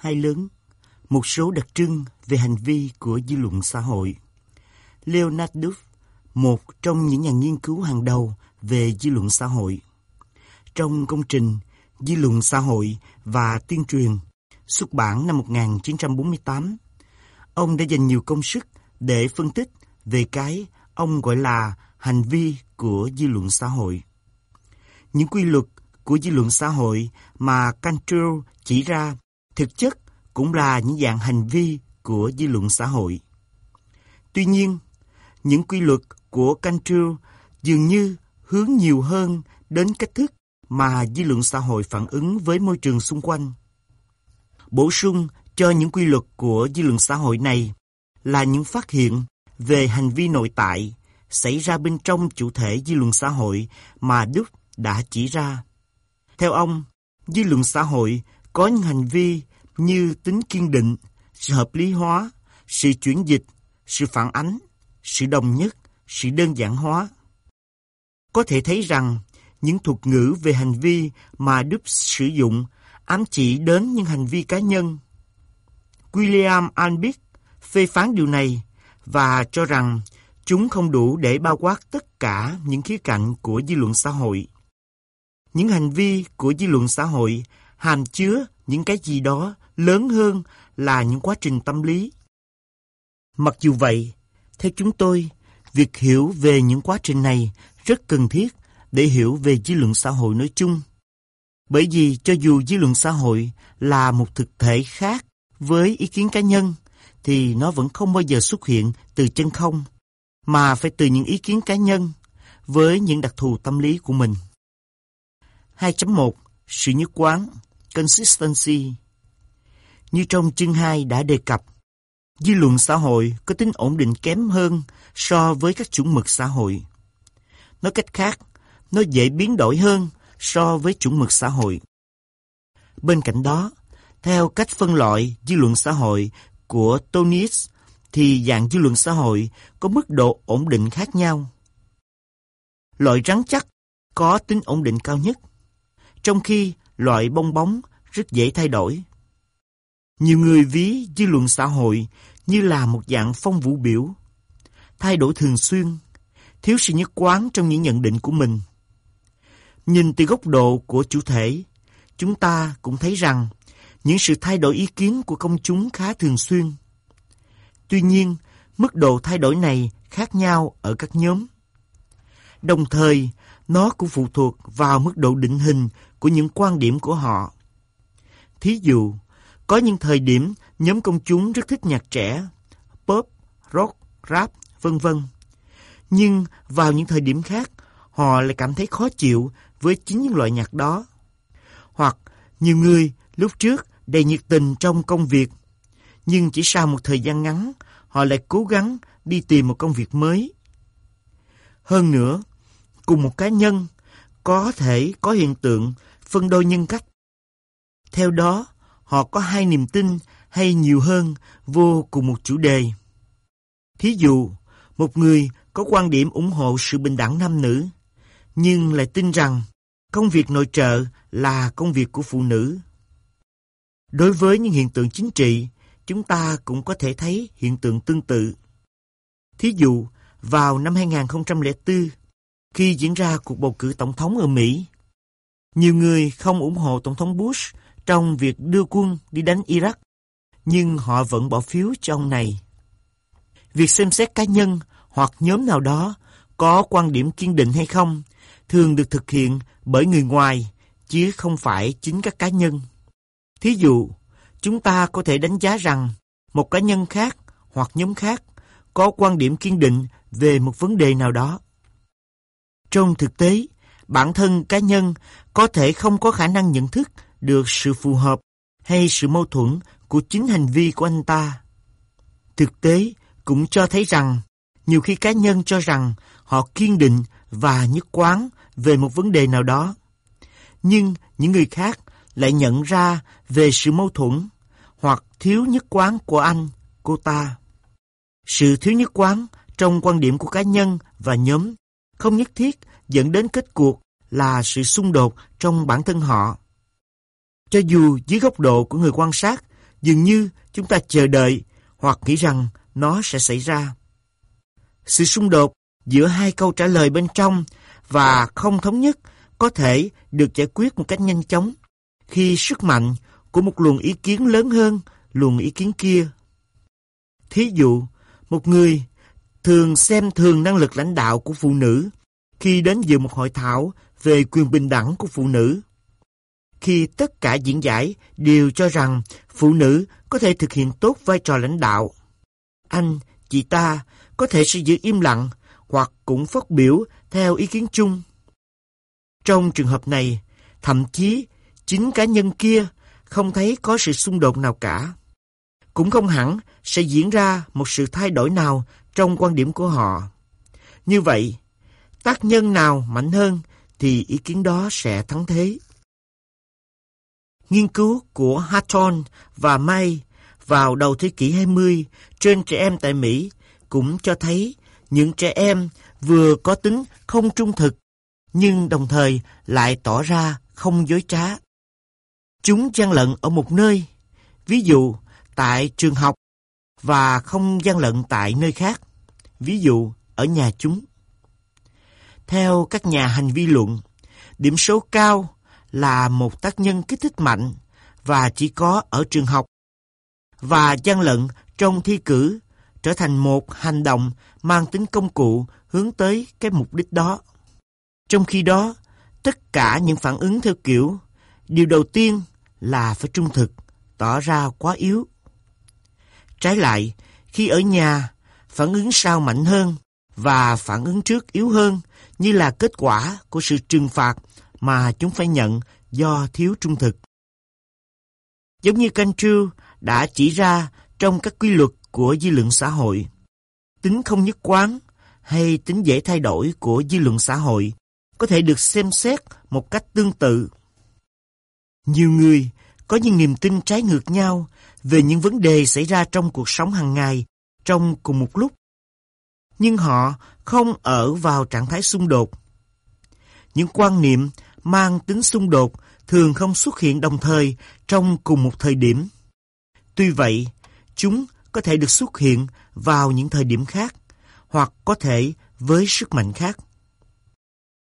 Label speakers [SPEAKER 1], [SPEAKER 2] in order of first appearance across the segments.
[SPEAKER 1] hai lớn, một số đặc trưng về hành vi của dư luận xã hội. Leonard Duff, một trong những nhà nghiên cứu hàng đầu về dư luận xã hội. Trong công trình Dư luận xã hội và tuyên truyền xuất bản năm 1948, ông đã dành nhiều công sức để phân tích về cái ông gọi là hành vi của dư luận xã hội. Những quy luật của dư luận xã hội mà Cantrell chỉ ra thực chất cũng là những dạng hành vi của dư luận xã hội. Tuy nhiên, những quy luật của Cantrell dường như hướng nhiều hơn đến cách thức mà dư luận xã hội phản ứng với môi trường xung quanh. Bổ sung cho những quy luật của dư luận xã hội này là những phát hiện về hành vi nội tại xảy ra bên trong chủ thể dư luận xã hội mà Đức đã chỉ ra. Theo ông, dư luận xã hội có những hành vi như tính kiên định, sự hợp lý hóa, sự chuyển dịch, sự phản ánh, sự đồng nhất, sự đơn giản hóa. Có thể thấy rằng những thuật ngữ về hành vi mà Đức sử dụng ám chỉ đến những hành vi cá nhân. William Albick phê phán điều này và cho rằng chúng không đủ để bao quát tất cả những khía cạnh của dư luận xã hội. Những hành vi của dư luận xã hội hàm chứa những cái gì đó lớn hơn là những quá trình tâm lý. Mặc dù vậy, theo chúng tôi, việc hiểu về những quá trình này rất cần thiết để hiểu về dư luận xã hội nói chung. Bởi vì cho dù dư luận xã hội là một thực thể khác với ý kiến cá nhân, thì nó vẫn không bao giờ xuất hiện từ chân không, mà phải từ những ý kiến cá nhân với những đặc thù tâm lý của mình. 2.1 Sự nhất quán Consistency như trong chương 2 đã đề cập, dư luận xã hội có tính ổn định kém hơn so với các chuẩn mực xã hội. Nói cách khác, nó dễ biến đổi hơn so với chuẩn mực xã hội. Bên cạnh đó, theo cách phân loại dư luận xã hội của Tonis, thì dạng dư luận xã hội có mức độ ổn định khác nhau. Loại rắn chắc có tính ổn định cao nhất, trong khi loại bong bóng rất dễ thay đổi. Nhiều người ví dư luận xã hội như là một dạng phong vũ biểu, thay đổi thường xuyên, thiếu sự nhất quán trong những nhận định của mình. Nhìn từ góc độ của chủ thể, chúng ta cũng thấy rằng những sự thay đổi ý kiến của công chúng khá thường xuyên. Tuy nhiên, mức độ thay đổi này khác nhau ở các nhóm. Đồng thời, nó cũng phụ thuộc vào mức độ định hình của những quan điểm của họ. Thí dụ, có những thời điểm nhóm công chúng rất thích nhạc trẻ, pop, rock, rap, vân vân. Nhưng vào những thời điểm khác, họ lại cảm thấy khó chịu với chính những loại nhạc đó. Hoặc nhiều người lúc trước đầy nhiệt tình trong công việc, nhưng chỉ sau một thời gian ngắn, họ lại cố gắng đi tìm một công việc mới. Hơn nữa, cùng một cá nhân có thể có hiện tượng phân đôi nhân cách. Theo đó, họ có hai niềm tin hay nhiều hơn vô cùng một chủ đề. Thí dụ, một người có quan điểm ủng hộ sự bình đẳng nam nữ, nhưng lại tin rằng công việc nội trợ là công việc của phụ nữ. Đối với những hiện tượng chính trị, chúng ta cũng có thể thấy hiện tượng tương tự. Thí dụ, vào năm 2004, khi diễn ra cuộc bầu cử tổng thống ở Mỹ, nhiều người không ủng hộ Tổng thống Bush trong việc đưa quân đi đánh Iraq, nhưng họ vẫn bỏ phiếu cho ông này. Việc xem xét cá nhân hoặc nhóm nào đó có quan điểm kiên định hay không thường được thực hiện bởi người ngoài, chứ không phải chính các cá nhân. Thí dụ, chúng ta có thể đánh giá rằng một cá nhân khác hoặc nhóm khác có quan điểm kiên định về một vấn đề nào đó. Trong thực tế, bản thân cá nhân có thể không có khả năng nhận thức được sự phù hợp hay sự mâu thuẫn của chính hành vi của anh ta. Thực tế cũng cho thấy rằng nhiều khi cá nhân cho rằng họ kiên định và nhất quán về một vấn đề nào đó. Nhưng những người khác lại nhận ra về sự mâu thuẫn hoặc thiếu nhất quán của anh, cô ta. Sự thiếu nhất quán trong quan điểm của cá nhân và nhóm không nhất thiết dẫn đến kết cuộc là sự xung đột trong bản thân họ. Cho dù dưới góc độ của người quan sát, Dường như chúng ta chờ đợi hoặc nghĩ rằng nó sẽ xảy ra. Sự xung đột giữa hai câu trả lời bên trong và không thống nhất có thể được giải quyết một cách nhanh chóng khi sức mạnh của một luồng ý kiến lớn hơn luồng ý kiến kia. Thí dụ, một người thường xem thường năng lực lãnh đạo của phụ nữ khi đến dự một hội thảo về quyền bình đẳng của phụ nữ. Khi tất cả diễn giải đều cho rằng phụ nữ có thể thực hiện tốt vai trò lãnh đạo, anh, chị ta có thể sẽ giữ im lặng hoặc cũng phát biểu theo ý kiến chung. Trong trường hợp này, thậm chí chính cá nhân kia không thấy có sự xung đột nào cả. Cũng không hẳn sẽ diễn ra một sự thay đổi nào trong quan điểm của họ. Như vậy, tác nhân nào mạnh hơn thì ý kiến đó sẽ thắng thế. Nghiên cứu của Hatton và May vào đầu thế kỷ 20 trên trẻ em tại Mỹ cũng cho thấy những trẻ em vừa có tính không trung thực nhưng đồng thời lại tỏ ra không dối trá. Chúng gian lận ở một nơi, ví dụ tại trường học và không gian lận tại nơi khác, ví dụ ở nhà chúng. Theo các nhà hành vi luận, điểm số cao là một tác nhân kích thích mạnh và chỉ có ở trường học. Và gian lận trong thi cử trở thành một hành động mang tính công cụ hướng tới cái mục đích đó. Trong khi đó, tất cả những phản ứng theo kiểu điều đầu tiên là phải trung thực, tỏ ra quá yếu. Trái lại, khi ở nhà, phản ứng sau mạnh hơn và phản ứng trước yếu hơn như là kết quả của sự trừng phạt mà chúng phải nhận do thiếu trung thực. Giống như Cantu đã chỉ ra trong các quy luật của dư luận xã hội, tính không nhất quán hay tính dễ thay đổi của dư luận xã hội có thể được xem xét một cách tương tự. Nhiều người có những niềm tin trái ngược nhau về những vấn đề xảy ra trong cuộc sống hàng ngày trong cùng một lúc. Nhưng họ không ở vào trạng thái xung đột. Những quan niệm mang tính xung đột thường không xuất hiện đồng thời trong cùng một thời điểm. Tuy vậy, chúng có thể được xuất hiện vào những thời điểm khác, hoặc có thể với sức mạnh khác.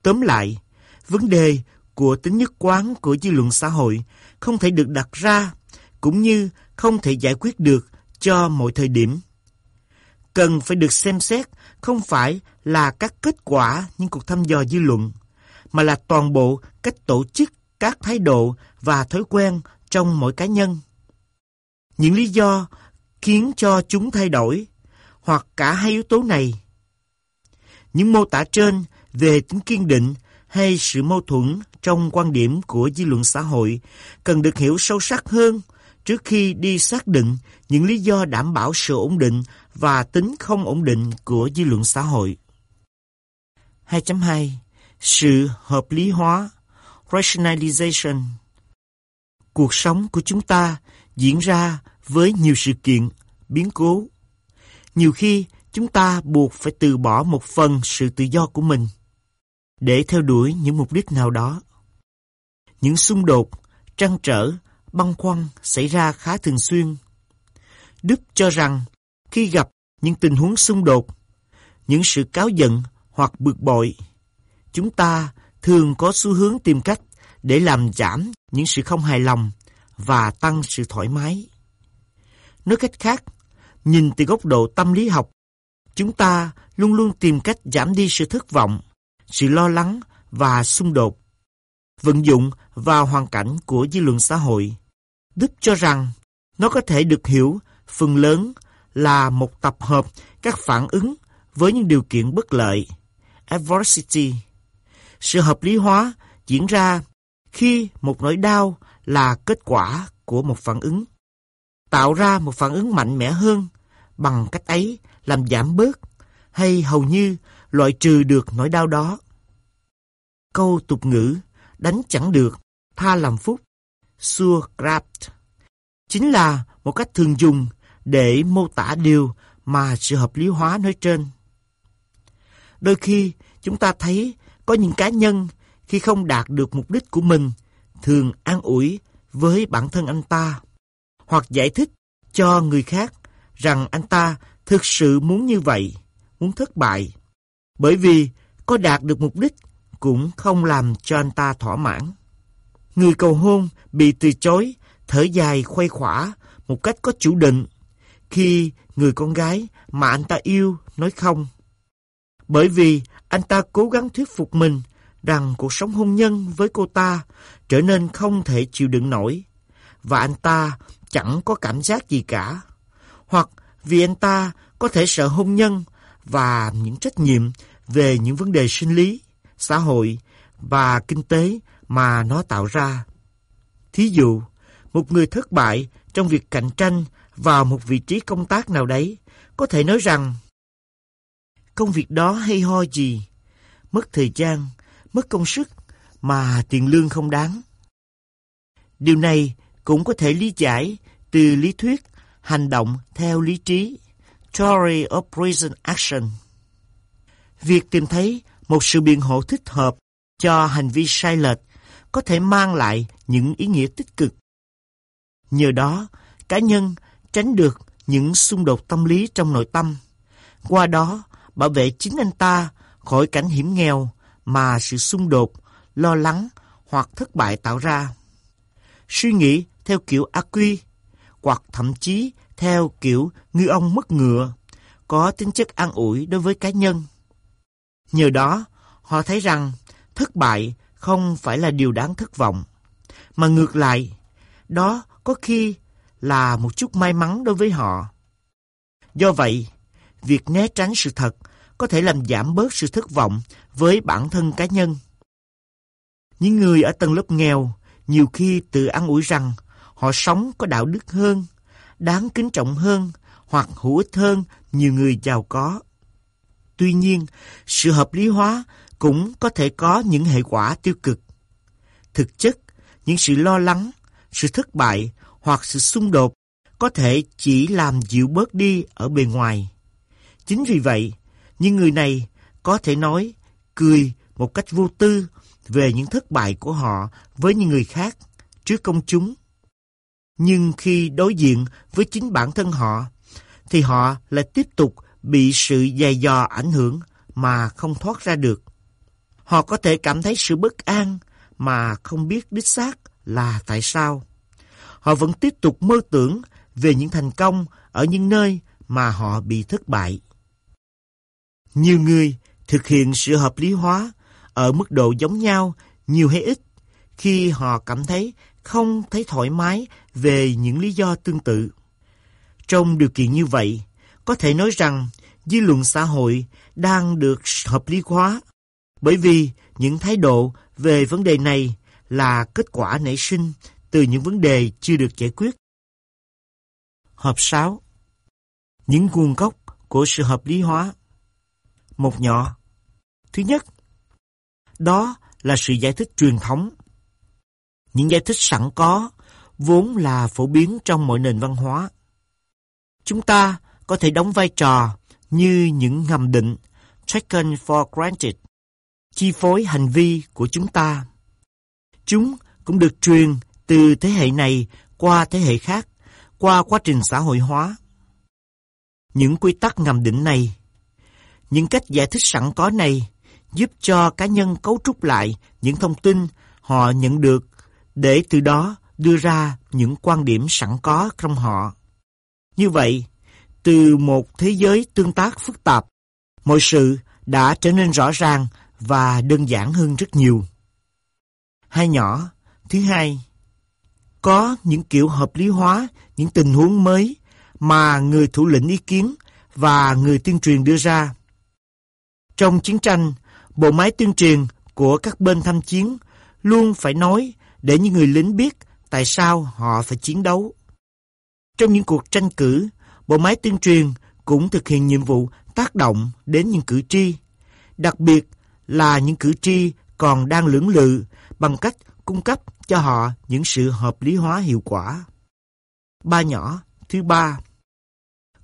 [SPEAKER 1] Tóm lại, vấn đề của tính nhất quán của dư luận xã hội không thể được đặt ra, cũng như không thể giải quyết được cho mọi thời điểm. Cần phải được xem xét không phải là các kết quả những cuộc thăm dò dư luận, mà là toàn bộ cách tổ chức các thái độ và thói quen trong mỗi cá nhân. Những lý do khiến cho chúng thay đổi, hoặc cả hai yếu tố này. Những mô tả trên về tính kiên định hay sự mâu thuẫn trong quan điểm của dư luận xã hội cần được hiểu sâu sắc hơn trước khi đi xác định những lý do đảm bảo sự ổn định và tính không ổn định của dư luận xã hội. 2.2 sự hợp lý hóa Rationalization Cuộc sống của chúng ta diễn ra với nhiều sự kiện, biến cố. Nhiều khi chúng ta buộc phải từ bỏ một phần sự tự do của mình để theo đuổi những mục đích nào đó. Những xung đột, trăn trở, băn khoăn xảy ra khá thường xuyên. Đức cho rằng khi gặp những tình huống xung đột, những sự cáo giận hoặc bực bội, chúng ta thường có xu hướng tìm cách để làm giảm những sự không hài lòng và tăng sự thoải mái. Nói cách khác, nhìn từ góc độ tâm lý học, chúng ta luôn luôn tìm cách giảm đi sự thất vọng, sự lo lắng và xung đột. Vận dụng vào hoàn cảnh của dư luận xã hội, Đức cho rằng nó có thể được hiểu phần lớn là một tập hợp các phản ứng với những điều kiện bất lợi, adversity. Sự hợp lý hóa diễn ra khi một nỗi đau là kết quả của một phản ứng. Tạo ra một phản ứng mạnh mẽ hơn bằng cách ấy làm giảm bớt hay hầu như loại trừ được nỗi đau đó. Câu tục ngữ đánh chẳng được, tha làm phúc, sur craft chính là một cách thường dùng để mô tả điều mà sự hợp lý hóa nói trên. Đôi khi chúng ta thấy có những cá nhân khi không đạt được mục đích của mình thường an ủi với bản thân anh ta hoặc giải thích cho người khác rằng anh ta thực sự muốn như vậy, muốn thất bại. Bởi vì có đạt được mục đích cũng không làm cho anh ta thỏa mãn. Người cầu hôn bị từ chối, thở dài khuây khỏa một cách có chủ định khi người con gái mà anh ta yêu nói không. Bởi vì anh ta cố gắng thuyết phục mình rằng cuộc sống hôn nhân với cô ta trở nên không thể chịu đựng nổi và anh ta chẳng có cảm giác gì cả. Hoặc vì anh ta có thể sợ hôn nhân và những trách nhiệm về những vấn đề sinh lý, xã hội và kinh tế mà nó tạo ra. Thí dụ, một người thất bại trong việc cạnh tranh vào một vị trí công tác nào đấy có thể nói rằng công việc đó hay ho gì, mất thời gian, mất công sức mà tiền lương không đáng. Điều này cũng có thể lý giải từ lý thuyết hành động theo lý trí Theory of Reason Action. Việc tìm thấy một sự biện hộ thích hợp cho hành vi sai lệch có thể mang lại những ý nghĩa tích cực. Nhờ đó, cá nhân tránh được những xung đột tâm lý trong nội tâm. Qua đó, bảo vệ chính anh ta khỏi cảnh hiểm nghèo mà sự xung đột, lo lắng hoặc thất bại tạo ra. Suy nghĩ theo kiểu Acui hoặc thậm chí theo kiểu ngư ông mất ngựa có tính chất an ủi đối với cá nhân. Nhờ đó, họ thấy rằng thất bại không phải là điều đáng thất vọng, mà ngược lại, đó có khi là một chút may mắn đối với họ. Do vậy, việc né tránh sự thật có thể làm giảm bớt sự thất vọng với bản thân cá nhân. Những người ở tầng lớp nghèo nhiều khi tự ăn ủi rằng họ sống có đạo đức hơn, đáng kính trọng hơn hoặc hữu ích hơn nhiều người giàu có. Tuy nhiên, sự hợp lý hóa cũng có thể có những hệ quả tiêu cực. Thực chất, những sự lo lắng, sự thất bại hoặc sự xung đột có thể chỉ làm dịu bớt đi ở bề ngoài. Chính vì vậy, những người này có thể nói, cười một cách vô tư về những thất bại của họ với những người khác trước công chúng. Nhưng khi đối diện với chính bản thân họ, thì họ lại tiếp tục bị sự dày dò ảnh hưởng mà không thoát ra được. Họ có thể cảm thấy sự bất an mà không biết đích xác là tại sao. Họ vẫn tiếp tục mơ tưởng về những thành công ở những nơi mà họ bị thất bại. Nhiều người thực hiện sự hợp lý hóa ở mức độ giống nhau nhiều hay ít khi họ cảm thấy không thấy thoải mái về những lý do tương tự. Trong điều kiện như vậy, có thể nói rằng dư luận xã hội đang được hợp lý hóa bởi vì những thái độ về vấn đề này là kết quả nảy sinh từ những vấn đề chưa được giải quyết. Hợp 6. Những nguồn gốc của sự hợp lý hóa một nhỏ Thứ nhất, đó là sự giải thích truyền thống. Những giải thích sẵn có vốn là phổ biến trong mọi nền văn hóa. Chúng ta có thể đóng vai trò như những ngầm định taken for granted, chi phối hành vi của chúng ta. Chúng cũng được truyền từ thế hệ này qua thế hệ khác, qua quá trình xã hội hóa. Những quy tắc ngầm định này, những cách giải thích sẵn có này giúp cho cá nhân cấu trúc lại những thông tin họ nhận được để từ đó đưa ra những quan điểm sẵn có trong họ. Như vậy, từ một thế giới tương tác phức tạp, mọi sự đã trở nên rõ ràng và đơn giản hơn rất nhiều. Hai nhỏ, thứ hai, có những kiểu hợp lý hóa những tình huống mới mà người thủ lĩnh ý kiến và người tuyên truyền đưa ra. Trong chiến tranh, bộ máy tuyên truyền của các bên tham chiến luôn phải nói để những người lính biết tại sao họ phải chiến đấu. Trong những cuộc tranh cử, bộ máy tuyên truyền cũng thực hiện nhiệm vụ tác động đến những cử tri, đặc biệt là những cử tri còn đang lưỡng lự bằng cách cung cấp cho họ những sự hợp lý hóa hiệu quả. Ba nhỏ, thứ ba.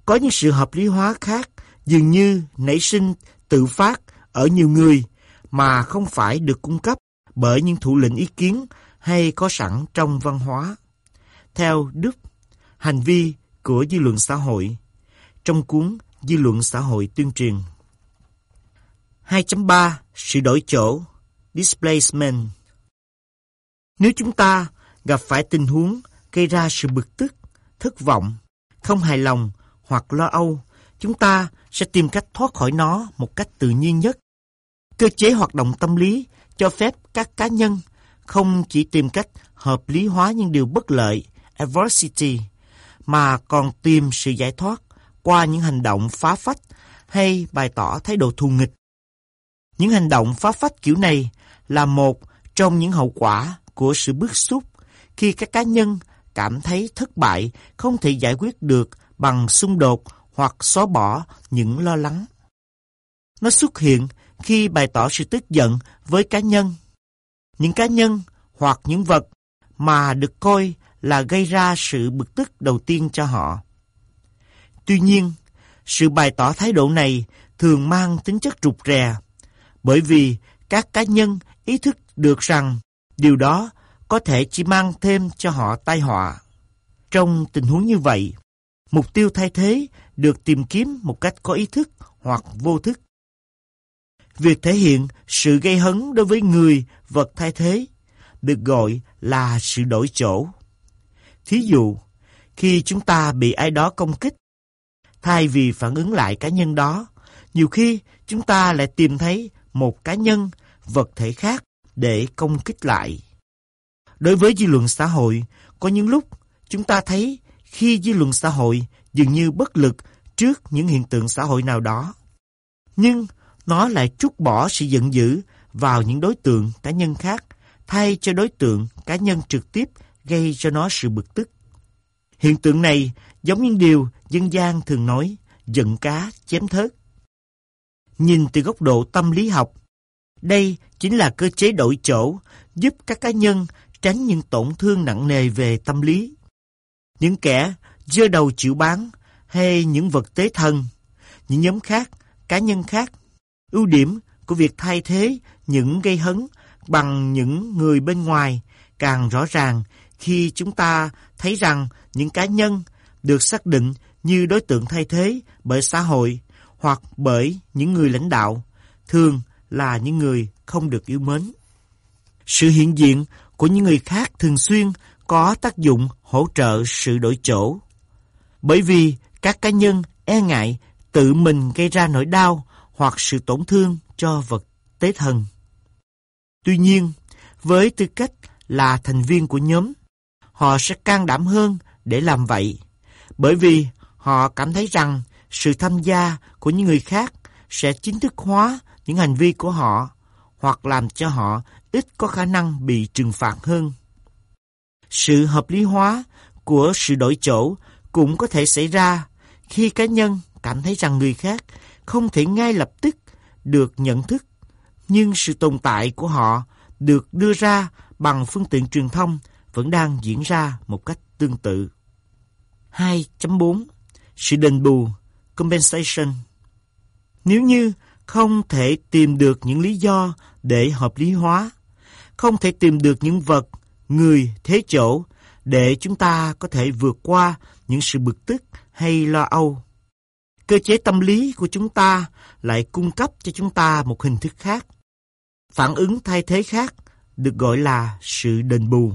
[SPEAKER 1] Có những sự hợp lý hóa khác dường như nảy sinh tự phát ở nhiều người mà không phải được cung cấp bởi những thủ lĩnh ý kiến hay có sẵn trong văn hóa. Theo Đức, hành vi của dư luận xã hội trong cuốn Dư luận xã hội tuyên truyền. 2.3 Sự đổi chỗ Displacement Nếu chúng ta gặp phải tình huống gây ra sự bực tức, thất vọng, không hài lòng hoặc lo âu, chúng ta sẽ tìm cách thoát khỏi nó một cách tự nhiên nhất. Cơ chế hoạt động tâm lý cho phép các cá nhân không chỉ tìm cách hợp lý hóa những điều bất lợi, adversity, mà còn tìm sự giải thoát qua những hành động phá phách hay bày tỏ thái độ thù nghịch. Những hành động phá phách kiểu này là một trong những hậu quả của sự bức xúc khi các cá nhân cảm thấy thất bại không thể giải quyết được bằng xung đột hoặc xóa bỏ những lo lắng. Nó xuất hiện khi bày tỏ sự tức giận với cá nhân. Những cá nhân hoặc những vật mà được coi là gây ra sự bực tức đầu tiên cho họ. Tuy nhiên, sự bày tỏ thái độ này thường mang tính chất rụt rè, bởi vì các cá nhân ý thức được rằng điều đó có thể chỉ mang thêm cho họ tai họa. Trong tình huống như vậy, mục tiêu thay thế được tìm kiếm một cách có ý thức hoặc vô thức. Việc thể hiện sự gây hấn đối với người, vật thay thế được gọi là sự đổi chỗ. Thí dụ, khi chúng ta bị ai đó công kích, thay vì phản ứng lại cá nhân đó, nhiều khi chúng ta lại tìm thấy một cá nhân, vật thể khác để công kích lại. Đối với dư luận xã hội, có những lúc chúng ta thấy khi dư luận xã hội dường như bất lực trước những hiện tượng xã hội nào đó. Nhưng nó lại trút bỏ sự giận dữ vào những đối tượng cá nhân khác thay cho đối tượng cá nhân trực tiếp gây cho nó sự bực tức. Hiện tượng này giống như điều dân gian thường nói giận cá chém thớt. Nhìn từ góc độ tâm lý học, đây chính là cơ chế đổi chỗ giúp các cá nhân tránh những tổn thương nặng nề về tâm lý. Những kẻ dơ đầu chịu bán hay những vật tế thần, những nhóm khác, cá nhân khác. Ưu điểm của việc thay thế những gây hấn bằng những người bên ngoài càng rõ ràng khi chúng ta thấy rằng những cá nhân được xác định như đối tượng thay thế bởi xã hội hoặc bởi những người lãnh đạo, thường là những người không được yêu mến. Sự hiện diện của những người khác thường xuyên có tác dụng hỗ trợ sự đổi chỗ. Bởi vì các cá nhân e ngại tự mình gây ra nỗi đau hoặc sự tổn thương cho vật tế thần. Tuy nhiên, với tư cách là thành viên của nhóm, họ sẽ can đảm hơn để làm vậy, bởi vì họ cảm thấy rằng sự tham gia của những người khác sẽ chính thức hóa những hành vi của họ hoặc làm cho họ ít có khả năng bị trừng phạt hơn. Sự hợp lý hóa của sự đổi chỗ cũng có thể xảy ra khi cá nhân cảm thấy rằng người khác không thể ngay lập tức được nhận thức, nhưng sự tồn tại của họ được đưa ra bằng phương tiện truyền thông vẫn đang diễn ra một cách tương tự. 2.4 Sự đền bù Compensation Nếu như không thể tìm được những lý do để hợp lý hóa, không thể tìm được những vật, người, thế chỗ để chúng ta có thể vượt qua những sự bực tức hay lo âu. Cơ chế tâm lý của chúng ta lại cung cấp cho chúng ta một hình thức khác. Phản ứng thay thế khác được gọi là sự đền bù.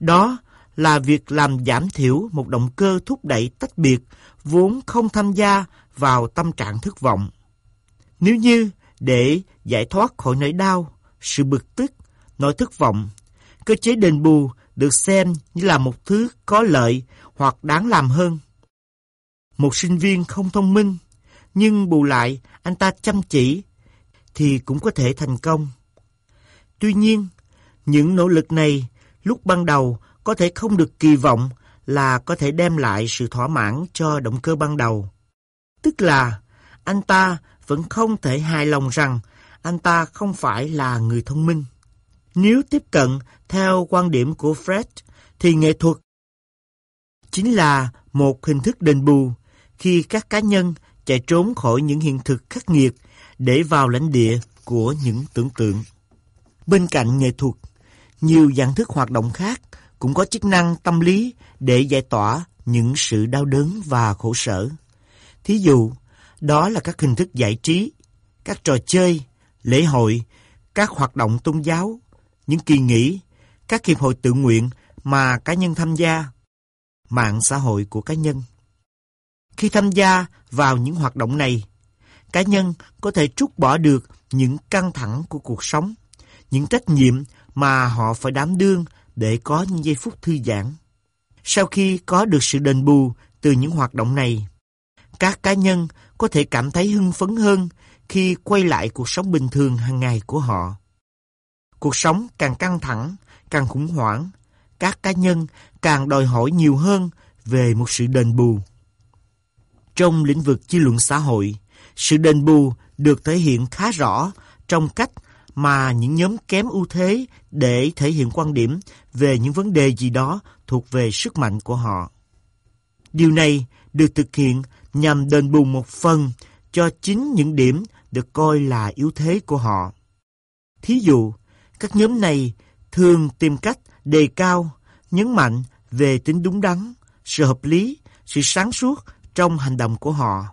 [SPEAKER 1] Đó là việc làm giảm thiểu một động cơ thúc đẩy tách biệt vốn không tham gia vào tâm trạng thất vọng. Nếu như để giải thoát khỏi nỗi đau, sự bực tức, nỗi thất vọng, cơ chế đền bù được xem như là một thứ có lợi hoặc đáng làm hơn. Một sinh viên không thông minh, nhưng bù lại anh ta chăm chỉ, thì cũng có thể thành công. Tuy nhiên, những nỗ lực này lúc ban đầu có thể không được kỳ vọng là có thể đem lại sự thỏa mãn cho động cơ ban đầu. Tức là anh ta vẫn không thể hài lòng rằng anh ta không phải là người thông minh. Nếu tiếp cận theo quan điểm của Fred thì nghệ thuật chính là một hình thức đền bù khi các cá nhân chạy trốn khỏi những hiện thực khắc nghiệt để vào lãnh địa của những tưởng tượng. Bên cạnh nghệ thuật, nhiều dạng thức hoạt động khác cũng có chức năng tâm lý để giải tỏa những sự đau đớn và khổ sở. Thí dụ, đó là các hình thức giải trí, các trò chơi, lễ hội, các hoạt động tôn giáo, những kỳ nghỉ, các hiệp hội tự nguyện mà cá nhân tham gia, mạng xã hội của cá nhân. Khi tham gia vào những hoạt động này, cá nhân có thể trút bỏ được những căng thẳng của cuộc sống, những trách nhiệm mà họ phải đảm đương để có những giây phút thư giãn. Sau khi có được sự đền bù từ những hoạt động này, các cá nhân có thể cảm thấy hưng phấn hơn khi quay lại cuộc sống bình thường hàng ngày của họ. Cuộc sống càng căng thẳng, càng khủng hoảng, các cá nhân càng đòi hỏi nhiều hơn về một sự đền bù. Trong lĩnh vực chi luận xã hội, sự đền bù được thể hiện khá rõ trong cách mà những nhóm kém ưu thế để thể hiện quan điểm về những vấn đề gì đó thuộc về sức mạnh của họ. Điều này được thực hiện nhằm đền bù một phần cho chính những điểm được coi là yếu thế của họ. Thí dụ, các nhóm này thường tìm cách đề cao, nhấn mạnh về tính đúng đắn, sự hợp lý, sự sáng suốt trong hành động của họ.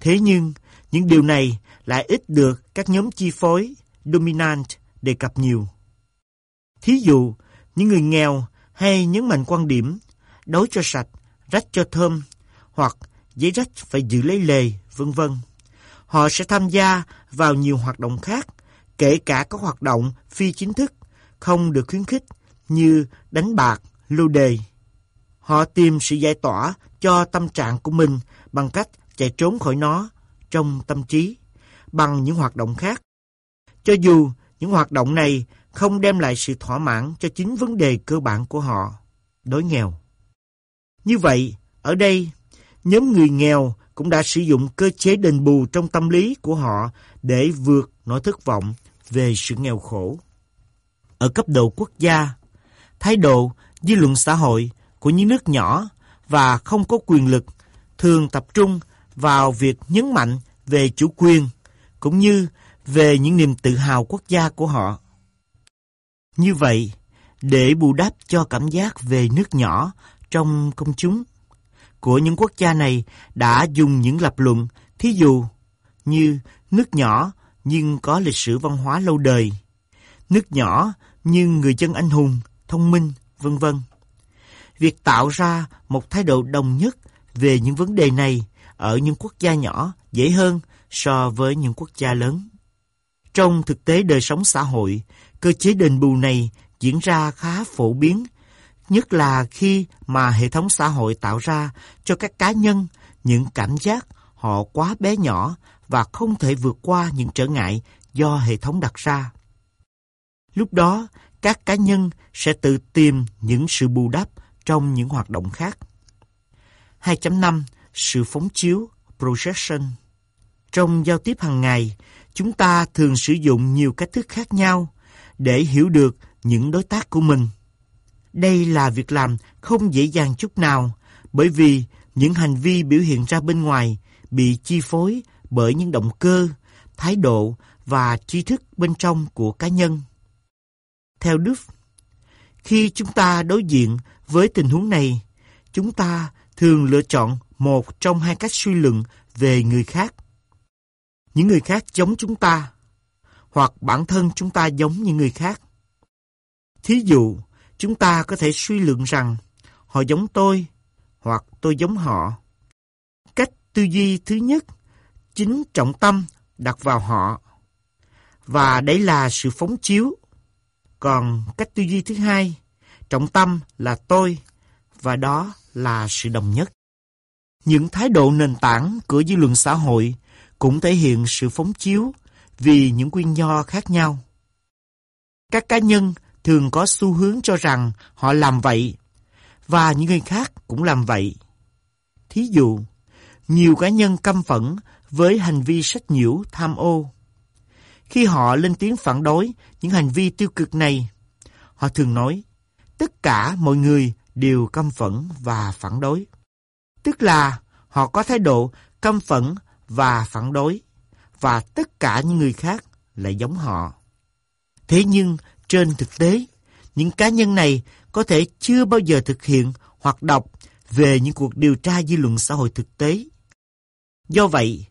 [SPEAKER 1] Thế nhưng, những điều này lại ít được các nhóm chi phối, dominant, đề cập nhiều. Thí dụ, những người nghèo hay nhấn mạnh quan điểm đối cho sạch, rách cho thơm, hoặc giấy rách phải giữ lấy lề, vân vân. Họ sẽ tham gia vào nhiều hoạt động khác, kể cả các hoạt động phi chính thức, không được khuyến khích như đánh bạc, lưu đề. Họ tìm sự giải tỏa cho tâm trạng của mình bằng cách chạy trốn khỏi nó trong tâm trí, bằng những hoạt động khác. Cho dù những hoạt động này không đem lại sự thỏa mãn cho chính vấn đề cơ bản của họ, đói nghèo. Như vậy, ở đây, nhóm người nghèo cũng đã sử dụng cơ chế đền bù trong tâm lý của họ để vượt nỗi thất vọng về sự nghèo khổ. Ở cấp độ quốc gia, thái độ, dư luận xã hội của những nước nhỏ và không có quyền lực thường tập trung vào việc nhấn mạnh về chủ quyền cũng như về những niềm tự hào quốc gia của họ. Như vậy, để bù đắp cho cảm giác về nước nhỏ trong công chúng của những quốc gia này đã dùng những lập luận, thí dụ như nước nhỏ nhưng có lịch sử văn hóa lâu đời, nước nhỏ nhưng người dân anh hùng, thông minh, vân vân. Việc tạo ra một thái độ đồng nhất về những vấn đề này ở những quốc gia nhỏ dễ hơn so với những quốc gia lớn. Trong thực tế đời sống xã hội, cơ chế đền bù này diễn ra khá phổ biến, nhất là khi mà hệ thống xã hội tạo ra cho các cá nhân những cảm giác họ quá bé nhỏ và không thể vượt qua những trở ngại do hệ thống đặt ra. Lúc đó, các cá nhân sẽ tự tìm những sự bù đắp trong những hoạt động khác. 2.5 Sự phóng chiếu Projection Trong giao tiếp hàng ngày, chúng ta thường sử dụng nhiều cách thức khác nhau để hiểu được những đối tác của mình. Đây là việc làm không dễ dàng chút nào bởi vì những hành vi biểu hiện ra bên ngoài bị chi phối bởi những động cơ, thái độ và tri thức bên trong của cá nhân. Theo Đức, khi chúng ta đối diện với tình huống này, chúng ta thường lựa chọn một trong hai cách suy luận về người khác. Những người khác giống chúng ta, hoặc bản thân chúng ta giống những người khác. Thí dụ, chúng ta có thể suy luận rằng họ giống tôi, hoặc tôi giống họ. Cách tư duy thứ nhất, chính trọng tâm đặt vào họ. Và đấy là sự phóng chiếu. Còn cách tư duy thứ hai, trọng tâm là tôi, và đó là sự đồng nhất. Những thái độ nền tảng của dư luận xã hội cũng thể hiện sự phóng chiếu vì những nguyên nho khác nhau. Các cá nhân thường có xu hướng cho rằng họ làm vậy và những người khác cũng làm vậy. Thí dụ, nhiều cá nhân căm phẫn với hành vi sách nhiễu tham ô. Khi họ lên tiếng phản đối những hành vi tiêu cực này, họ thường nói tất cả mọi người đều căm phẫn và phản đối. Tức là họ có thái độ căm phẫn và phản đối, và tất cả những người khác lại giống họ. Thế nhưng, trên thực tế, những cá nhân này có thể chưa bao giờ thực hiện hoặc đọc về những cuộc điều tra dư luận xã hội thực tế. Do vậy,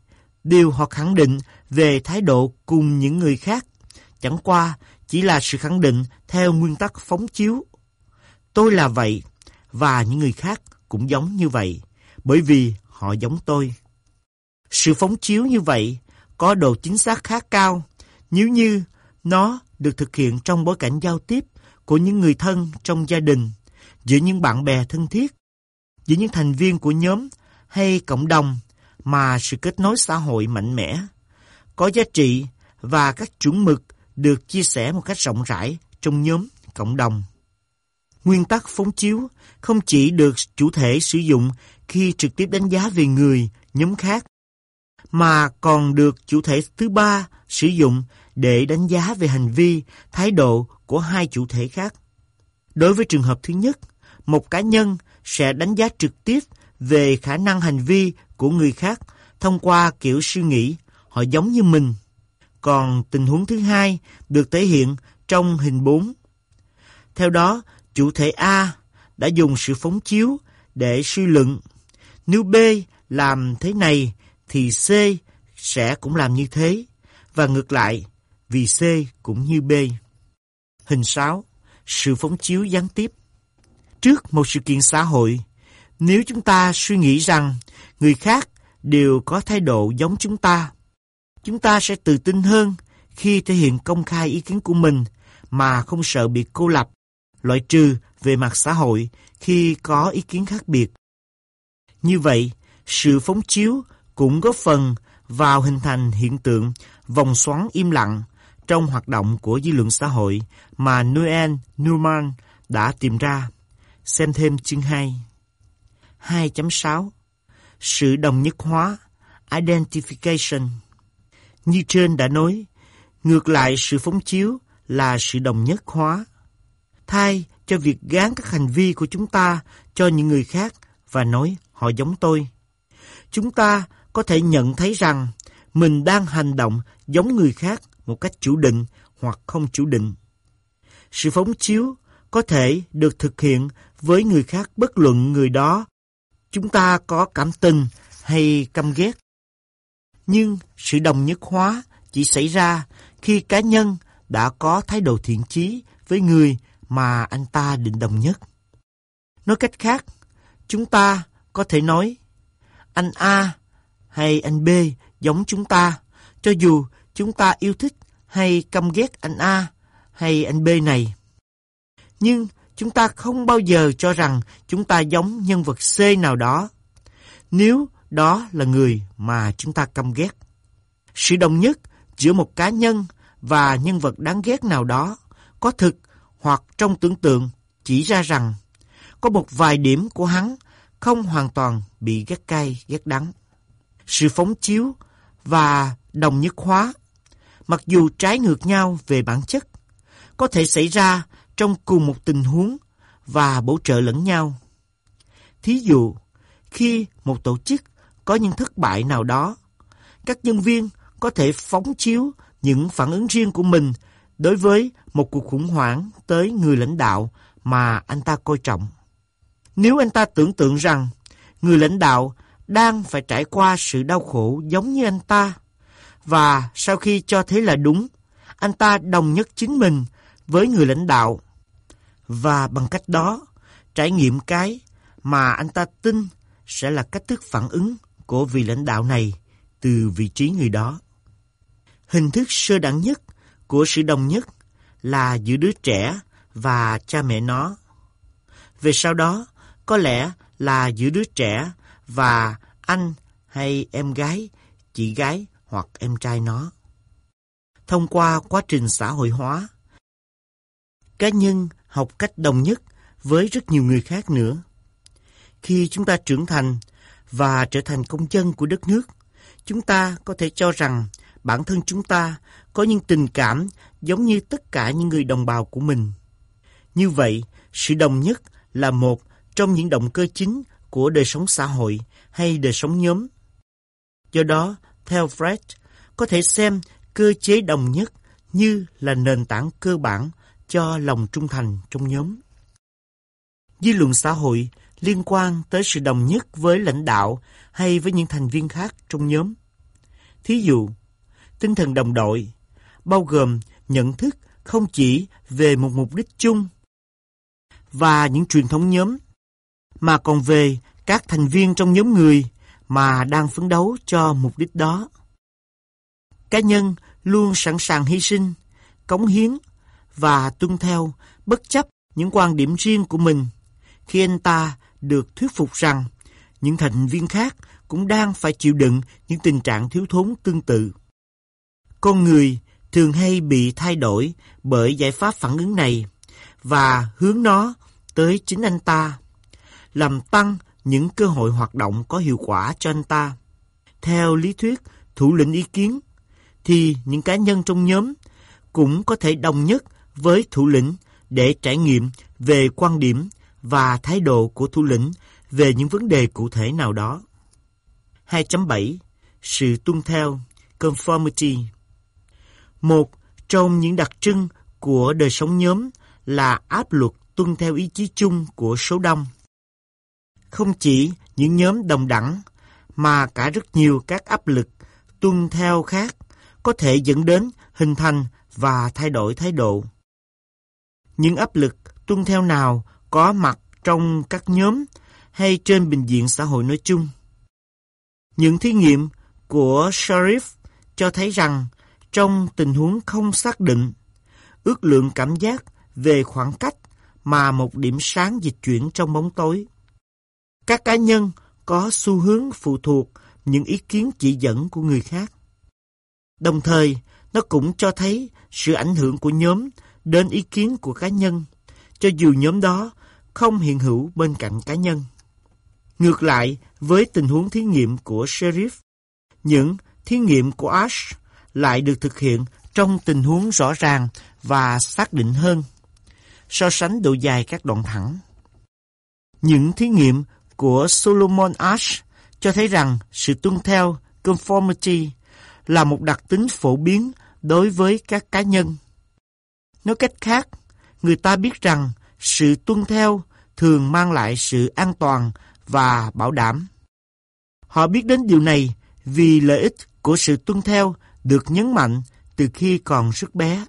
[SPEAKER 1] điều họ khẳng định về thái độ cùng những người khác chẳng qua chỉ là sự khẳng định theo nguyên tắc phóng chiếu. Tôi là vậy, và những người khác cũng giống như vậy, bởi vì họ giống tôi. Sự phóng chiếu như vậy có độ chính xác khá cao nếu như nó được thực hiện trong bối cảnh giao tiếp của những người thân trong gia đình, giữa những bạn bè thân thiết, giữa những thành viên của nhóm hay cộng đồng mà sự kết nối xã hội mạnh mẽ, có giá trị và các chuẩn mực được chia sẻ một cách rộng rãi trong nhóm cộng đồng. Nguyên tắc phóng chiếu không chỉ được chủ thể sử dụng khi trực tiếp đánh giá về người, nhóm khác, mà còn được chủ thể thứ ba sử dụng để đánh giá về hành vi, thái độ của hai chủ thể khác. Đối với trường hợp thứ nhất, một cá nhân sẽ đánh giá trực tiếp về khả năng hành vi của người khác thông qua kiểu suy nghĩ họ giống như mình. Còn tình huống thứ hai được thể hiện trong hình 4. Theo đó, chủ thể A đã dùng sự phóng chiếu để suy luận. Nếu B làm thế này thì C sẽ cũng làm như thế và ngược lại vì C cũng như B. Hình 6. Sự phóng chiếu gián tiếp Trước một sự kiện xã hội, nếu chúng ta suy nghĩ rằng người khác đều có thái độ giống chúng ta, chúng ta sẽ tự tin hơn khi thể hiện công khai ý kiến của mình mà không sợ bị cô lập, loại trừ về mặt xã hội khi có ý kiến khác biệt. Như vậy, sự phóng chiếu cũng góp phần vào hình thành hiện tượng vòng xoắn im lặng trong hoạt động của dư luận xã hội mà Noel Newman đã tìm ra. Xem thêm chương 2. 2.6 sự đồng nhất hóa Identification Như trên đã nói, ngược lại sự phóng chiếu là sự đồng nhất hóa. Thay cho việc gán các hành vi của chúng ta cho những người khác và nói họ giống tôi. Chúng ta có thể nhận thấy rằng mình đang hành động giống người khác một cách chủ định hoặc không chủ định. Sự phóng chiếu có thể được thực hiện với người khác bất luận người đó chúng ta có cảm tình hay căm ghét. Nhưng sự đồng nhất hóa chỉ xảy ra khi cá nhân đã có thái độ thiện chí với người mà anh ta định đồng nhất. Nói cách khác, chúng ta có thể nói anh A hay anh B giống chúng ta, cho dù chúng ta yêu thích hay căm ghét anh A hay anh B này. Nhưng chúng ta không bao giờ cho rằng chúng ta giống nhân vật C nào đó, nếu đó là người mà chúng ta căm ghét. Sự đồng nhất giữa một cá nhân và nhân vật đáng ghét nào đó có thực hoặc trong tưởng tượng chỉ ra rằng có một vài điểm của hắn không hoàn toàn bị ghét cay, ghét đắng. Sự phóng chiếu và đồng nhất hóa, mặc dù trái ngược nhau về bản chất, có thể xảy ra trong cùng một tình huống và bổ trợ lẫn nhau. Thí dụ, khi một tổ chức có những thất bại nào đó, các nhân viên có thể phóng chiếu những phản ứng riêng của mình đối với một cuộc khủng hoảng tới người lãnh đạo mà anh ta coi trọng. Nếu anh ta tưởng tượng rằng người lãnh đạo đang phải trải qua sự đau khổ giống như anh ta, và sau khi cho thấy là đúng, anh ta đồng nhất chính mình với người lãnh đạo, và bằng cách đó trải nghiệm cái mà anh ta tin sẽ là cách thức phản ứng của vị lãnh đạo này từ vị trí người đó. Hình thức sơ đẳng nhất của sự đồng nhất là giữa đứa trẻ và cha mẹ nó. Về sau đó, có lẽ là giữa đứa trẻ và anh hay em gái, chị gái hoặc em trai nó. Thông qua quá trình xã hội hóa, cá nhân học cách đồng nhất với rất nhiều người khác nữa. Khi chúng ta trưởng thành và trở thành công dân của đất nước, chúng ta có thể cho rằng bản thân chúng ta có những tình cảm giống như tất cả những người đồng bào của mình. Như vậy, sự đồng nhất là một trong những động cơ chính của đời sống xã hội hay đời sống nhóm. Do đó, theo Fred, có thể xem cơ chế đồng nhất như là nền tảng cơ bản cho lòng trung thành trong nhóm. Dư luận xã hội liên quan tới sự đồng nhất với lãnh đạo hay với những thành viên khác trong nhóm. Thí dụ, tinh thần đồng đội bao gồm nhận thức không chỉ về một mục đích chung và những truyền thống nhóm, mà còn về các thành viên trong nhóm người mà đang phấn đấu cho mục đích đó. Cá nhân luôn sẵn sàng hy sinh, cống hiến và tuân theo bất chấp những quan điểm riêng của mình khi anh ta được thuyết phục rằng những thành viên khác cũng đang phải chịu đựng những tình trạng thiếu thốn tương tự. Con người thường hay bị thay đổi bởi giải pháp phản ứng này và hướng nó tới chính anh ta, làm tăng những cơ hội hoạt động có hiệu quả cho anh ta. Theo lý thuyết thủ lĩnh ý kiến, thì những cá nhân trong nhóm cũng có thể đồng nhất với thủ lĩnh để trải nghiệm về quan điểm và thái độ của thủ lĩnh về những vấn đề cụ thể nào đó. 2.7 Sự tuân theo Conformity Một trong những đặc trưng của đời sống nhóm là áp luật tuân theo ý chí chung của số đông. Không chỉ những nhóm đồng đẳng, mà cả rất nhiều các áp lực tuân theo khác có thể dẫn đến hình thành và thay đổi thái độ. Những áp lực tuân theo nào có mặt trong các nhóm hay trên bình diện xã hội nói chung. Những thí nghiệm của Sharif cho thấy rằng trong tình huống không xác định, ước lượng cảm giác về khoảng cách mà một điểm sáng dịch chuyển trong bóng tối. Các cá nhân có xu hướng phụ thuộc những ý kiến chỉ dẫn của người khác. Đồng thời, nó cũng cho thấy sự ảnh hưởng của nhóm đến ý kiến của cá nhân, cho dù nhóm đó không hiện hữu bên cạnh cá nhân. Ngược lại, với tình huống thí nghiệm của Sheriff, những thí nghiệm của Ash lại được thực hiện trong tình huống rõ ràng và xác định hơn, so sánh độ dài các đoạn thẳng. Những thí nghiệm của Solomon Ash cho thấy rằng sự tuân theo conformity là một đặc tính phổ biến đối với các cá nhân. Nói cách khác, người ta biết rằng sự tuân theo thường mang lại sự an toàn và bảo đảm. Họ biết đến điều này vì lợi ích của sự tuân theo được nhấn mạnh từ khi còn rất bé.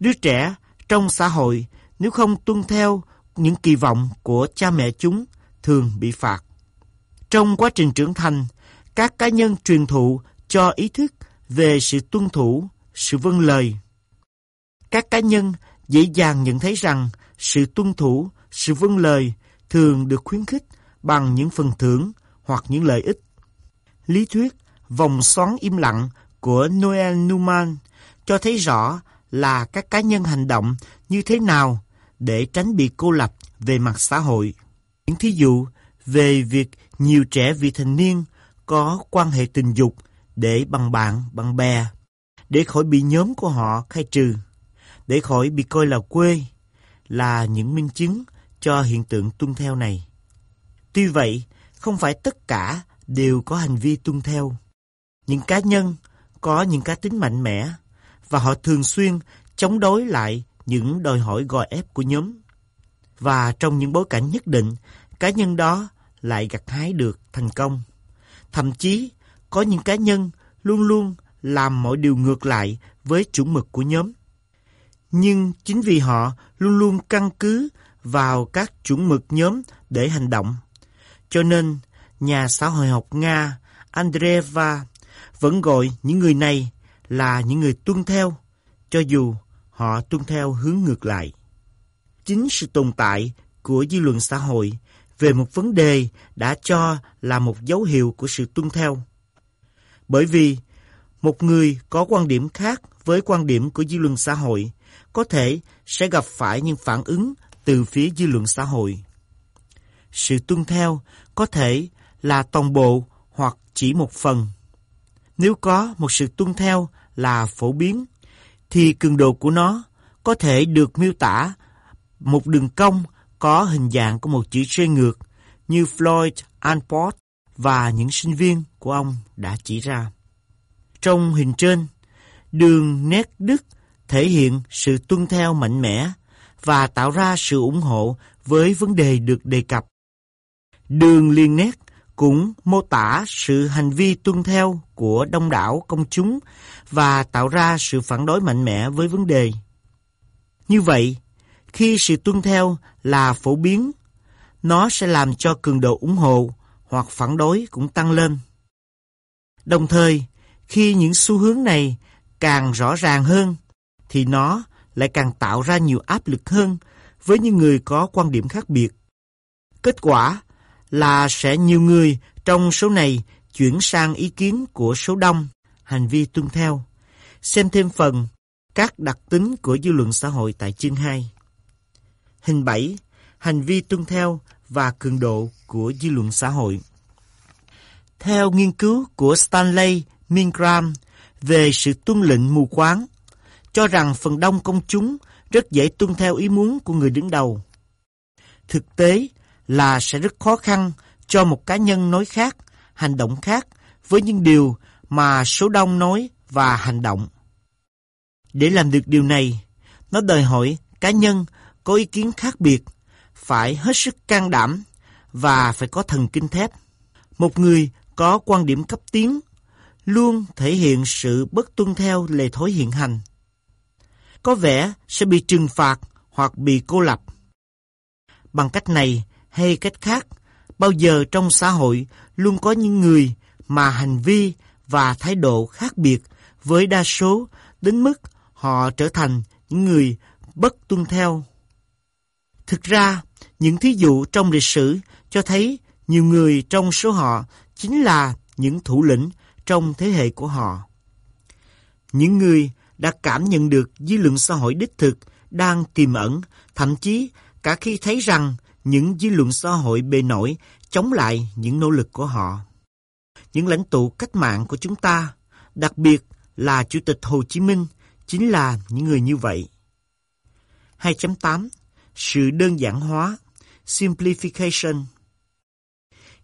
[SPEAKER 1] Đứa trẻ trong xã hội nếu không tuân theo những kỳ vọng của cha mẹ chúng thường bị phạt. Trong quá trình trưởng thành, các cá nhân truyền thụ cho ý thức về sự tuân thủ, sự vâng lời. Các cá nhân dễ dàng nhận thấy rằng sự tuân thủ, sự vâng lời thường được khuyến khích bằng những phần thưởng hoặc những lợi ích. Lý thuyết vòng xoắn im lặng của Noel Newman cho thấy rõ là các cá nhân hành động như thế nào để tránh bị cô lập về mặt xã hội. Những thí dụ về việc nhiều trẻ vị thành niên có quan hệ tình dục để bằng bạn, bằng bè, để khỏi bị nhóm của họ khai trừ, để khỏi bị coi là quê, là những minh chứng cho hiện tượng tuân theo này. Tuy vậy, không phải tất cả đều có hành vi tuân theo. Những cá nhân có những cá tính mạnh mẽ và họ thường xuyên chống đối lại những đòi hỏi gò ép của nhóm. Và trong những bối cảnh nhất định, cá nhân đó lại gặt hái được thành công. Thậm chí, có những cá nhân luôn luôn làm mọi điều ngược lại với chuẩn mực của nhóm. Nhưng chính vì họ luôn luôn căn cứ vào các chuẩn mực nhóm để hành động. Cho nên, nhà xã hội học Nga Andreeva vẫn gọi những người này là những người tuân theo, cho dù họ tuân theo hướng ngược lại. Chính sự tồn tại của dư luận xã hội về một vấn đề đã cho là một dấu hiệu của sự tuân theo. Bởi vì một người có quan điểm khác với quan điểm của dư luận xã hội có thể sẽ gặp phải những phản ứng từ phía dư luận xã hội. Sự tuân theo có thể là toàn bộ hoặc chỉ một phần. Nếu có một sự tuân theo là phổ biến, thì cường độ của nó có thể được miêu tả một đường cong có hình dạng của một chữ xoay ngược như Floyd Alport và những sinh viên của ông đã chỉ ra. Trong hình trên, đường nét đứt thể hiện sự tuân theo mạnh mẽ và tạo ra sự ủng hộ với vấn đề được đề cập. Đường liên nét cũng mô tả sự hành vi tuân theo của đông đảo công chúng và tạo ra sự phản đối mạnh mẽ với vấn đề. Như vậy, khi sự tuân theo là phổ biến, nó sẽ làm cho cường độ ủng hộ hoặc phản đối cũng tăng lên. Đồng thời, khi những xu hướng này càng rõ ràng hơn, thì nó lại càng tạo ra nhiều áp lực hơn với những người có quan điểm khác biệt. Kết quả là sẽ nhiều người trong số này chuyển sang ý kiến của số đông, hành vi tuân theo. Xem thêm phần các đặc tính của dư luận xã hội tại chương 2. Hình 7. Hành vi tuân theo và cường độ của dư luận xã hội. Theo nghiên cứu của Stanley Milgram về sự tuân lệnh mù quáng, cho rằng phần đông công chúng rất dễ tuân theo ý muốn của người đứng đầu. Thực tế là sẽ rất khó khăn cho một cá nhân nói khác, hành động khác với những điều mà số đông nói và hành động. Để làm được điều này, nó đòi hỏi cá nhân có ý kiến khác biệt, phải hết sức can đảm và phải có thần kinh thép. Một người có quan điểm cấp tiến luôn thể hiện sự bất tuân theo lề thói hiện hành. Có vẻ sẽ bị trừng phạt hoặc bị cô lập. Bằng cách này hay cách khác, bao giờ trong xã hội luôn có những người mà hành vi và thái độ khác biệt với đa số đến mức họ trở thành những người bất tuân theo. Thực ra, những thí dụ trong lịch sử cho thấy nhiều người trong số họ chính là những thủ lĩnh trong thế hệ của họ. Những người đã cảm nhận được dư luận xã hội đích thực đang tiềm ẩn, thậm chí cả khi thấy rằng những dư luận xã hội bề nổi chống lại những nỗ lực của họ. Những lãnh tụ cách mạng của chúng ta, đặc biệt là Chủ tịch Hồ Chí Minh, chính là những người như vậy. 2.8 Sự đơn giản hóa Simplification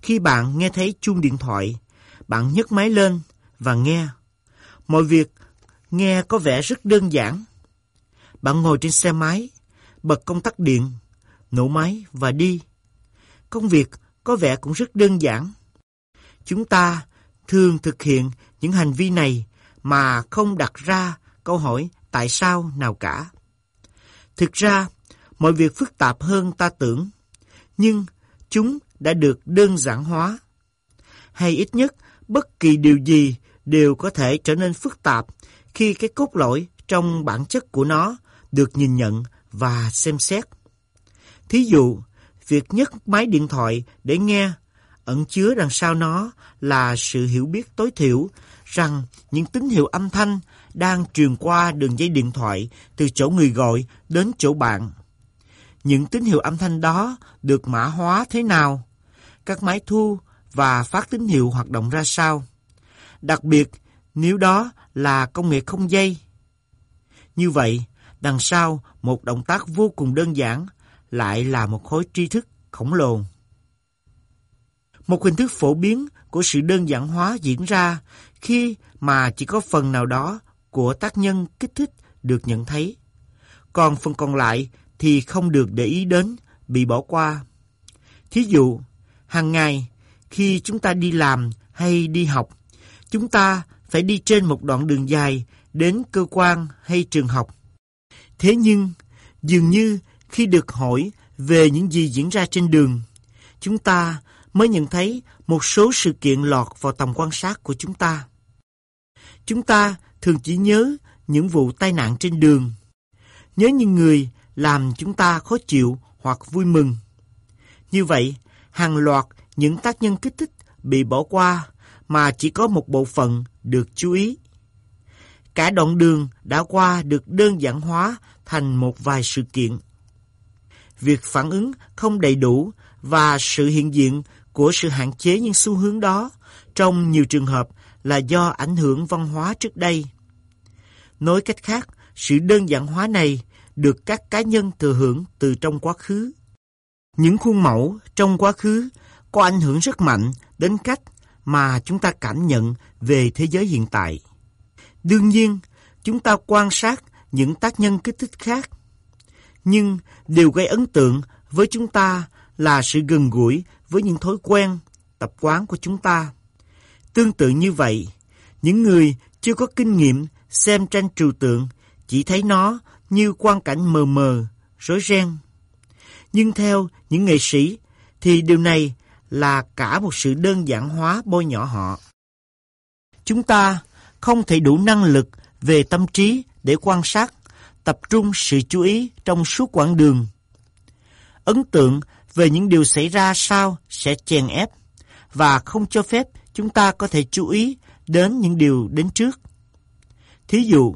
[SPEAKER 1] Khi bạn nghe thấy chuông điện thoại, bạn nhấc máy lên và nghe. Mọi việc nghe có vẻ rất đơn giản. Bạn ngồi trên xe máy, bật công tắc điện, nổ máy và đi. Công việc có vẻ cũng rất đơn giản. Chúng ta thường thực hiện những hành vi này mà không đặt ra câu hỏi tại sao nào cả. Thực ra, mọi việc phức tạp hơn ta tưởng, nhưng chúng đã được đơn giản hóa. Hay ít nhất, bất kỳ điều gì đều có thể trở nên phức tạp khi cái cốt lõi trong bản chất của nó được nhìn nhận và xem xét. Thí dụ, việc nhấc máy điện thoại để nghe ẩn chứa đằng sau nó là sự hiểu biết tối thiểu rằng những tín hiệu âm thanh đang truyền qua đường dây điện thoại từ chỗ người gọi đến chỗ bạn. Những tín hiệu âm thanh đó được mã hóa thế nào? Các máy thu và phát tín hiệu hoạt động ra sao? Đặc biệt, nếu đó là công nghệ không dây. Như vậy, đằng sau một động tác vô cùng đơn giản lại là một khối tri thức khổng lồ. Một hình thức phổ biến của sự đơn giản hóa diễn ra khi mà chỉ có phần nào đó của tác nhân kích thích được nhận thấy. Còn phần còn lại thì không được để ý đến, bị bỏ qua. Thí dụ, hàng ngày khi chúng ta đi làm hay đi học, chúng ta phải đi trên một đoạn đường dài đến cơ quan hay trường học. Thế nhưng, dường như khi được hỏi về những gì diễn ra trên đường, chúng ta mới nhận thấy một số sự kiện lọt vào tầm quan sát của chúng ta. Chúng ta thường chỉ nhớ những vụ tai nạn trên đường, nhớ những người làm chúng ta khó chịu hoặc vui mừng. Như vậy, hàng loạt những tác nhân kích thích bị bỏ qua mà chỉ có một bộ phận được chú ý. Cả đoạn đường đã qua được đơn giản hóa thành một vài sự kiện. Việc phản ứng không đầy đủ và sự hiện diện của sự hạn chế những xu hướng đó trong nhiều trường hợp là do ảnh hưởng văn hóa trước đây. Nói cách khác, sự đơn giản hóa này được các cá nhân thừa hưởng từ trong quá khứ. Những khuôn mẫu trong quá khứ có ảnh hưởng rất mạnh đến cách mà chúng ta cảm nhận về thế giới hiện tại. Đương nhiên, chúng ta quan sát những tác nhân kích thích khác, nhưng điều gây ấn tượng với chúng ta là sự gần gũi với những thói quen, tập quán của chúng ta. Tương tự như vậy, những người chưa có kinh nghiệm xem tranh trừu tượng chỉ thấy nó như quan cảnh mờ mờ, rối ren. Nhưng theo những nghệ sĩ thì điều này là cả một sự đơn giản hóa bôi nhỏ họ. Chúng ta không thể đủ năng lực về tâm trí để quan sát, tập trung sự chú ý trong suốt quãng đường. Ấn tượng về những điều xảy ra sau sẽ chèn ép và không cho phép chúng ta có thể chú ý đến những điều đến trước. Thí dụ,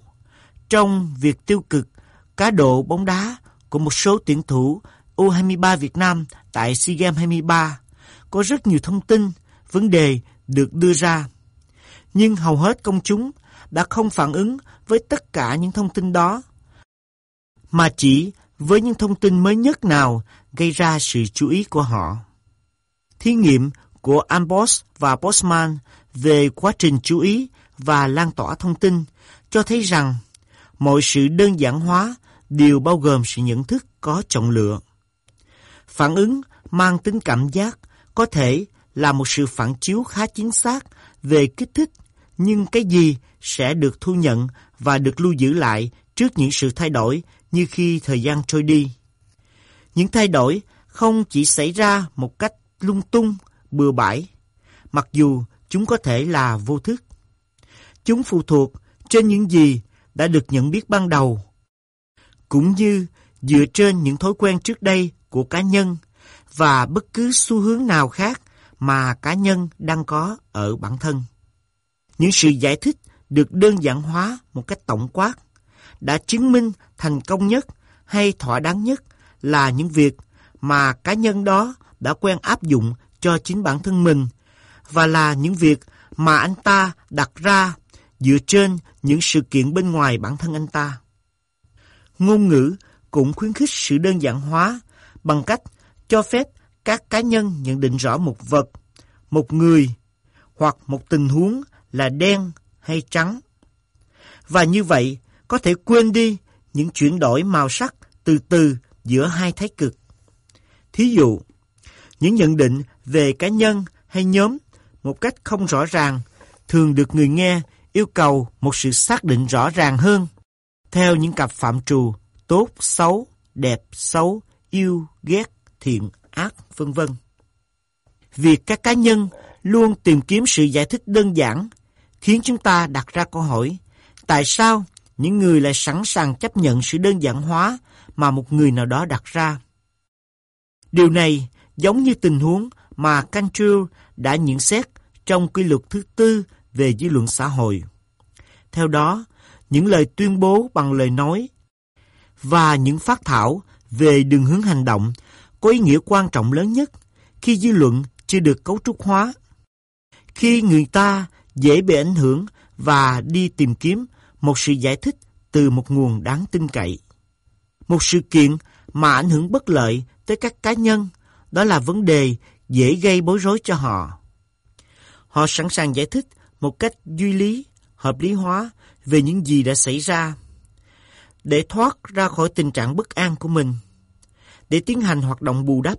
[SPEAKER 1] trong việc tiêu cực cá độ bóng đá của một số tuyển thủ U23 Việt Nam tại SEA Games 23, có rất nhiều thông tin, vấn đề được đưa ra. Nhưng hầu hết công chúng đã không phản ứng với tất cả những thông tin đó, mà chỉ với những thông tin mới nhất nào gây ra sự chú ý của họ. Thí nghiệm của Ambos và Bosman về quá trình chú ý và lan tỏa thông tin cho thấy rằng mọi sự đơn giản hóa đều bao gồm sự nhận thức có trọng lượng, Phản ứng mang tính cảm giác có thể là một sự phản chiếu khá chính xác về kích thích, nhưng cái gì sẽ được thu nhận và được lưu giữ lại trước những sự thay đổi như khi thời gian trôi đi. Những thay đổi không chỉ xảy ra một cách lung tung, bừa bãi, mặc dù chúng có thể là vô thức. Chúng phụ thuộc trên những gì đã được nhận biết ban đầu, cũng như dựa trên những thói quen trước đây của cá nhân và bất cứ xu hướng nào khác mà cá nhân đang có ở bản thân. Những sự giải thích được đơn giản hóa một cách tổng quát đã chứng minh thành công nhất hay thỏa đáng nhất là những việc mà cá nhân đó đã quen áp dụng cho chính bản thân mình và là những việc mà anh ta đặt ra dựa trên những sự kiện bên ngoài bản thân anh ta. Ngôn ngữ cũng khuyến khích sự đơn giản hóa bằng cách cho phép các cá nhân nhận định rõ một vật, một người hoặc một tình huống là đen hay trắng. Và như vậy có thể quên đi những chuyển đổi màu sắc từ từ giữa hai thái cực. Thí dụ, những nhận định về cá nhân hay nhóm một cách không rõ ràng thường được người nghe yêu cầu một sự xác định rõ ràng hơn theo những cặp phạm trù tốt, xấu, đẹp, xấu, yêu, ghét, thiện, ác, vân vân. Việc các cá nhân luôn tìm kiếm sự giải thích đơn giản khiến chúng ta đặt ra câu hỏi tại sao những người lại sẵn sàng chấp nhận sự đơn giản hóa mà một người nào đó đặt ra. Điều này giống như tình huống mà Cantrell đã nhận xét trong quy luật thứ tư về dư luận xã hội. Theo đó, những lời tuyên bố bằng lời nói và những phát thảo về đường hướng hành động có ý nghĩa quan trọng lớn nhất khi dư luận chưa được cấu trúc hóa. Khi người ta dễ bị ảnh hưởng và đi tìm kiếm một sự giải thích từ một nguồn đáng tin cậy. Một sự kiện mà ảnh hưởng bất lợi tới các cá nhân, đó là vấn đề dễ gây bối rối cho họ. Họ sẵn sàng giải thích một cách duy lý, hợp lý hóa về những gì đã xảy ra, để thoát ra khỏi tình trạng bất an của mình, để tiến hành hoạt động bù đắp,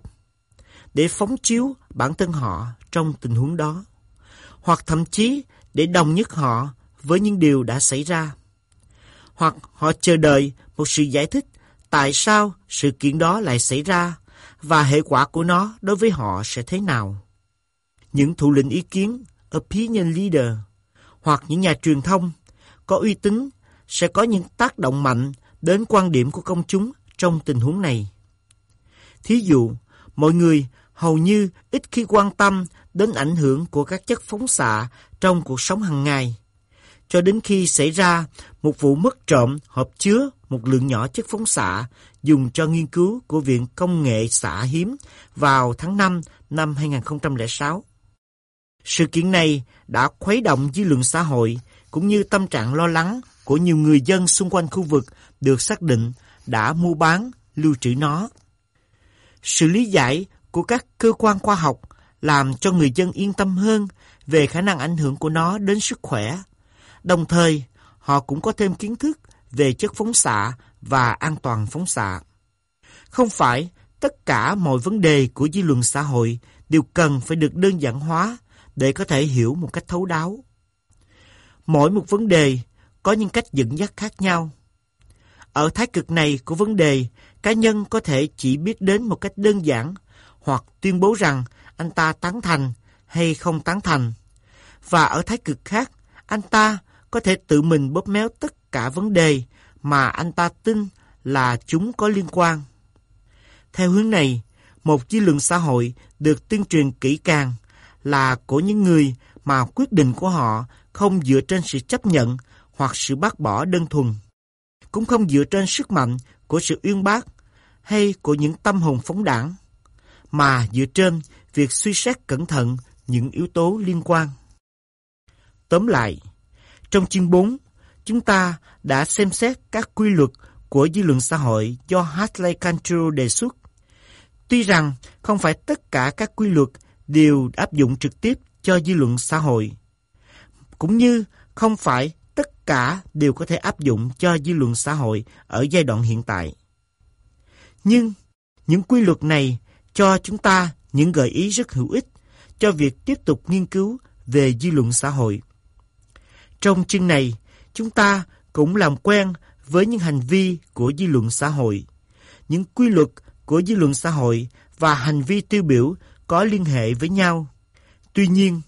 [SPEAKER 1] để phóng chiếu bản thân họ trong tình huống đó, hoặc thậm chí để đồng nhất họ với những điều đã xảy ra. Hoặc họ chờ đợi một sự giải thích tại sao sự kiện đó lại xảy ra và hệ quả của nó đối với họ sẽ thế nào. Những thủ lĩnh ý kiến, opinion leader, hoặc những nhà truyền thông có uy tín sẽ có những tác động mạnh đến quan điểm của công chúng trong tình huống này. Thí dụ, mọi người hầu như ít khi quan tâm đến ảnh hưởng của các chất phóng xạ trong cuộc sống hàng ngày. Cho đến khi xảy ra một vụ mất trộm hộp chứa một lượng nhỏ chất phóng xạ dùng cho nghiên cứu của Viện Công nghệ xạ hiếm vào tháng 5 năm 2006. Sự kiện này đã khuấy động dư luận xã hội cũng như tâm trạng lo lắng của nhiều người dân xung quanh khu vực được xác định đã mua bán, lưu trữ nó. Sự lý giải của các cơ quan khoa học làm cho người dân yên tâm hơn về khả năng ảnh hưởng của nó đến sức khỏe. Đồng thời, họ cũng có thêm kiến thức về chất phóng xạ và an toàn phóng xạ. Không phải tất cả mọi vấn đề của dư luận xã hội đều cần phải được đơn giản hóa để có thể hiểu một cách thấu đáo. Mỗi một vấn đề có những cách dẫn dắt khác nhau. Ở thái cực này của vấn đề, cá nhân có thể chỉ biết đến một cách đơn giản hoặc tuyên bố rằng anh ta tán thành hay không tán thành. Và ở thái cực khác, anh ta có thể tự mình bóp méo tất cả vấn đề mà anh ta tin là chúng có liên quan. Theo hướng này, một dư luận xã hội được tuyên truyền kỹ càng là của những người mà quyết định của họ không dựa trên sự chấp nhận hoặc sự bác bỏ đơn thuần. Cũng không dựa trên sức mạnh của sự uyên bác hay của những tâm hồn phóng đảng, mà dựa trên việc suy xét cẩn thận những yếu tố liên quan. Tóm lại, trong chương 4, chúng ta đã xem xét các quy luật của dư luận xã hội do Hartley Cantrell đề xuất. Tuy rằng không phải tất cả các quy luật đều áp dụng trực tiếp cho dư luận xã hội, cũng như không phải tất cả đều có thể áp dụng cho dư luận xã hội ở giai đoạn hiện tại. Nhưng những quy luật này cho chúng ta những gợi ý rất hữu ích cho việc tiếp tục nghiên cứu về dư luận xã hội. Trong chương này, chúng ta cũng làm quen với những hành vi của dư luận xã hội, những quy luật của dư luận xã hội và hành vi tiêu biểu có liên hệ với nhau. Tuy nhiên,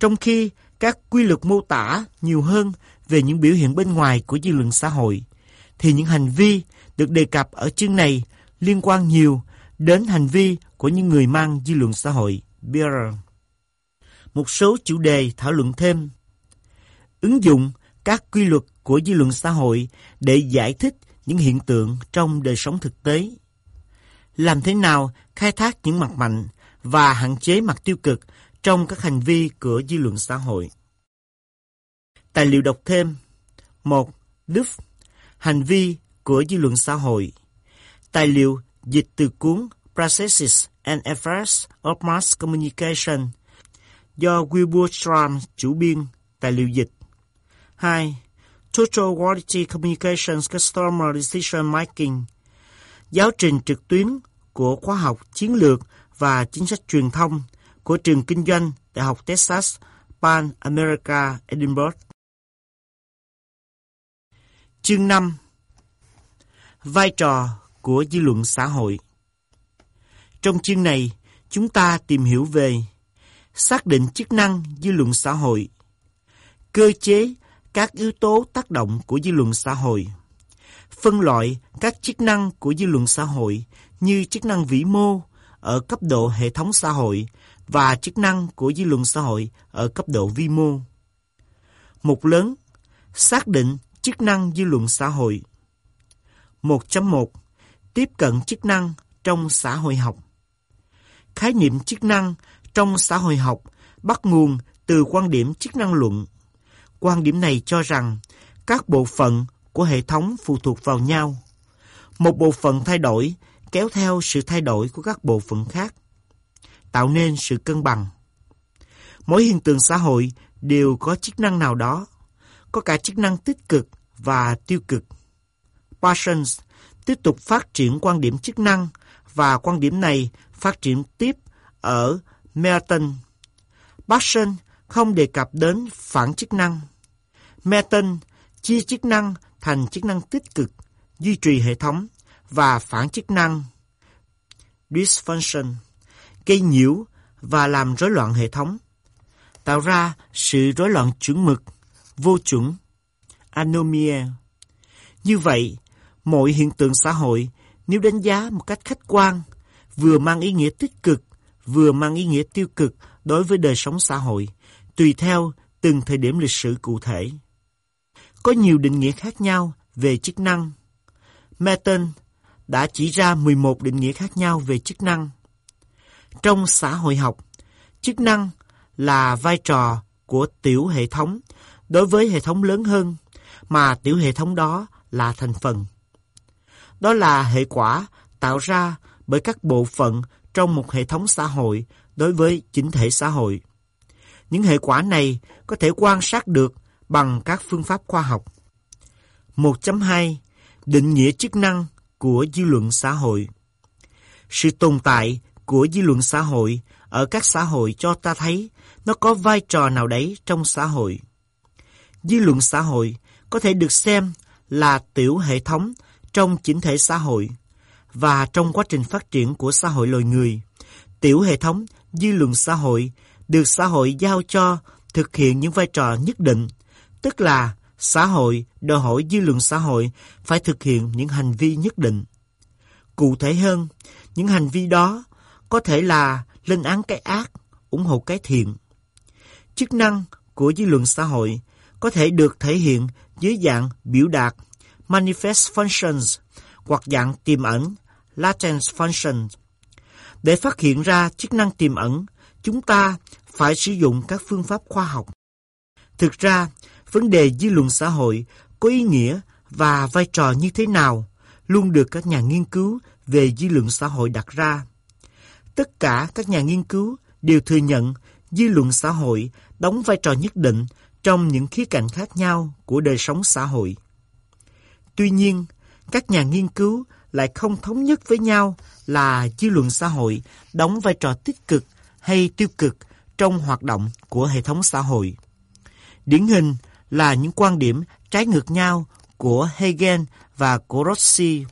[SPEAKER 1] trong khi các quy luật mô tả nhiều hơn về những biểu hiện bên ngoài của dư luận xã hội, thì những hành vi được đề cập ở chương này liên quan nhiều đến hành vi của những người mang dư luận xã hội. Beer. Một số chủ đề thảo luận thêm. Ứng dụng các quy luật của dư luận xã hội để giải thích những hiện tượng trong đời sống thực tế. Làm thế nào khai thác những mặt mạnh và hạn chế mặt tiêu cực trong các hành vi của dư luận xã hội. Tài liệu đọc thêm 1. Đức Hành vi của dư luận xã hội Tài liệu dịch từ cuốn Processes and Effects of Mass Communication do Wilbur Stram chủ biên, tài liệu dịch 2. Total Quality Communications Customer Decision Making, Giáo trình trực tuyến của khoa học chiến lược và chính sách truyền thông của trường kinh doanh Đại học Texas Pan America, Edinburgh. Chương 5 Vai trò của dư luận xã hội Trong chương này, chúng ta tìm hiểu về xác định chức năng dư luận xã hội, cơ chế các yếu tố tác động của dư luận xã hội, phân loại các chức năng của dư luận xã hội như chức năng vĩ mô ở cấp độ hệ thống xã hội và chức năng của dư luận xã hội ở cấp độ vi mô. Mục lớn xác định chức năng dư luận xã hội. 1.1 Tiếp cận chức năng trong xã hội học. Khái niệm chức năng trong xã hội học bắt nguồn từ quan điểm chức năng luận. Quan điểm này cho rằng các bộ phận của hệ thống phụ thuộc vào nhau. Một bộ phận thay đổi kéo theo sự thay đổi của các bộ phận khác, tạo nên sự cân bằng. Mỗi hiện tượng xã hội đều có chức năng nào đó, có cả chức năng tích cực và tiêu cực. Parsons tiếp tục phát triển quan điểm chức năng và quan điểm này phát triển tiếp ở Merton. Parsons không đề cập đến phản chức năng. Merton chia chức năng thành chức năng tích cực, duy trì hệ thống và phản chức năng dysfunction gây nhiễu và làm rối loạn hệ thống, tạo ra sự rối loạn chuẩn mực, vô chuẩn, anomia. Như vậy, mọi hiện tượng xã hội nếu đánh giá một cách khách quan, vừa mang ý nghĩa tích cực, vừa mang ý nghĩa tiêu cực đối với đời sống xã hội, tùy theo từng thời điểm lịch sử cụ thể. Có nhiều định nghĩa khác nhau về chức năng. Merton đã chỉ ra 11 định nghĩa khác nhau về chức năng. Trong xã hội học, chức năng là vai trò của tiểu hệ thống đối với hệ thống lớn hơn, mà tiểu hệ thống đó là thành phần. Đó là hệ quả tạo ra bởi các bộ phận trong một hệ thống xã hội đối với chính thể xã hội. Những hệ quả này có thể quan sát được bằng các phương pháp khoa học. 1.2 Định nghĩa chức năng của dư luận xã hội Sự tồn tại của dư luận xã hội ở các xã hội cho ta thấy nó có vai trò nào đấy trong xã hội. Dư luận xã hội có thể được xem là tiểu hệ thống trong chỉnh thể xã hội và trong quá trình phát triển của xã hội loài người. Tiểu hệ thống dư luận xã hội được xã hội giao cho thực hiện những vai trò nhất định, tức là xã hội đòi hỏi dư luận xã hội phải thực hiện những hành vi nhất định. Cụ thể hơn, những hành vi đó có thể là lên án cái ác, ủng hộ cái thiện. Chức năng của dư luận xã hội có thể được thể hiện dưới dạng biểu đạt manifest functions hoặc dạng tiềm ẩn latent functions. Để phát hiện ra chức năng tiềm ẩn, chúng ta phải sử dụng các phương pháp khoa học. Thực ra, vấn đề dư luận xã hội có ý nghĩa và vai trò như thế nào luôn được các nhà nghiên cứu về dư luận xã hội đặt ra. Tất cả các nhà nghiên cứu đều thừa nhận dư luận xã hội đóng vai trò nhất định trong những khía cạnh khác nhau của đời sống xã hội. Tuy nhiên, các nhà nghiên cứu lại không thống nhất với nhau là dư luận xã hội đóng vai trò tích cực hay tiêu cực trong hoạt động của hệ thống xã hội. Điển hình là những quan điểm trái ngược nhau của Hegel và của Rossi.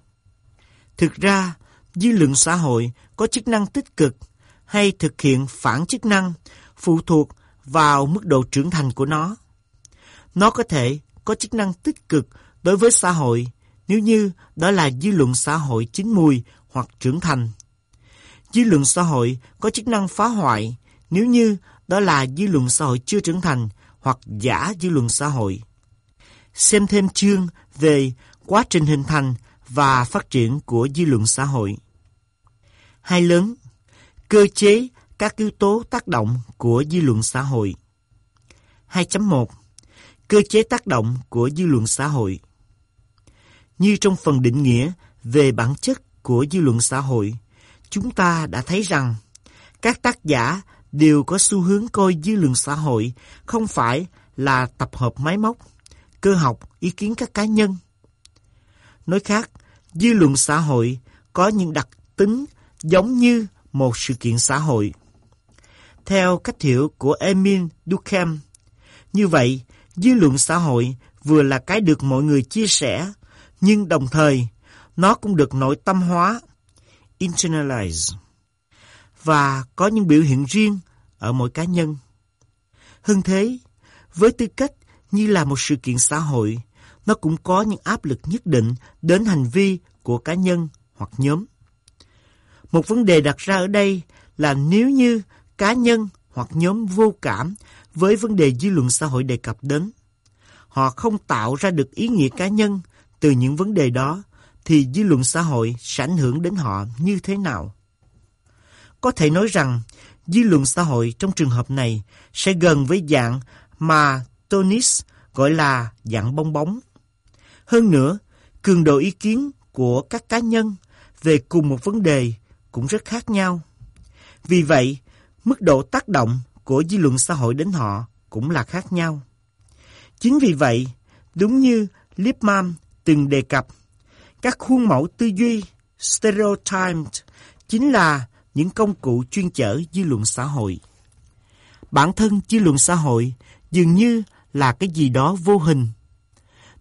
[SPEAKER 1] Thực ra, dư luận xã hội có chức năng tích cực hay thực hiện phản chức năng phụ thuộc vào mức độ trưởng thành của nó. Nó có thể có chức năng tích cực đối với xã hội nếu như đó là dư luận xã hội chín mùi hoặc trưởng thành. Dư luận xã hội có chức năng phá hoại nếu như đó là dư luận xã hội chưa trưởng thành hoặc giả dư luận xã hội. Xem thêm chương về quá trình hình thành và phát triển của dư luận xã hội. Hai lớn, cơ chế các yếu tố tác động của dư luận xã hội. 2.1 Cơ chế tác động của dư luận xã hội Như trong phần định nghĩa về bản chất của dư luận xã hội, chúng ta đã thấy rằng các tác giả đều có xu hướng coi dư luận xã hội không phải là tập hợp máy móc, cơ học, ý kiến các cá nhân. Nói khác, dư luận xã hội có những đặc tính giống như một sự kiện xã hội. Theo cách hiểu của Emile Durkheim, như vậy, dư luận xã hội vừa là cái được mọi người chia sẻ, nhưng đồng thời nó cũng được nội tâm hóa, internalize, và có những biểu hiện riêng ở mỗi cá nhân. Hơn thế, với tư cách như là một sự kiện xã hội, nó cũng có những áp lực nhất định đến hành vi của cá nhân hoặc nhóm. Một vấn đề đặt ra ở đây là nếu như cá nhân hoặc nhóm vô cảm với vấn đề dư luận xã hội đề cập đến, họ không tạo ra được ý nghĩa cá nhân từ những vấn đề đó, thì dư luận xã hội sẽ ảnh hưởng đến họ như thế nào? Có thể nói rằng, dư luận xã hội trong trường hợp này sẽ gần với dạng mà Tonis gọi là dạng bong bóng. Hơn nữa, cường độ ý kiến của các cá nhân về cùng một vấn đề cũng rất khác nhau. Vì vậy, mức độ tác động của dư luận xã hội đến họ cũng là khác nhau. Chính vì vậy, đúng như Lippmann từng đề cập, các khuôn mẫu tư duy stereotyped chính là những công cụ chuyên chở dư luận xã hội. Bản thân dư luận xã hội dường như là cái gì đó vô hình.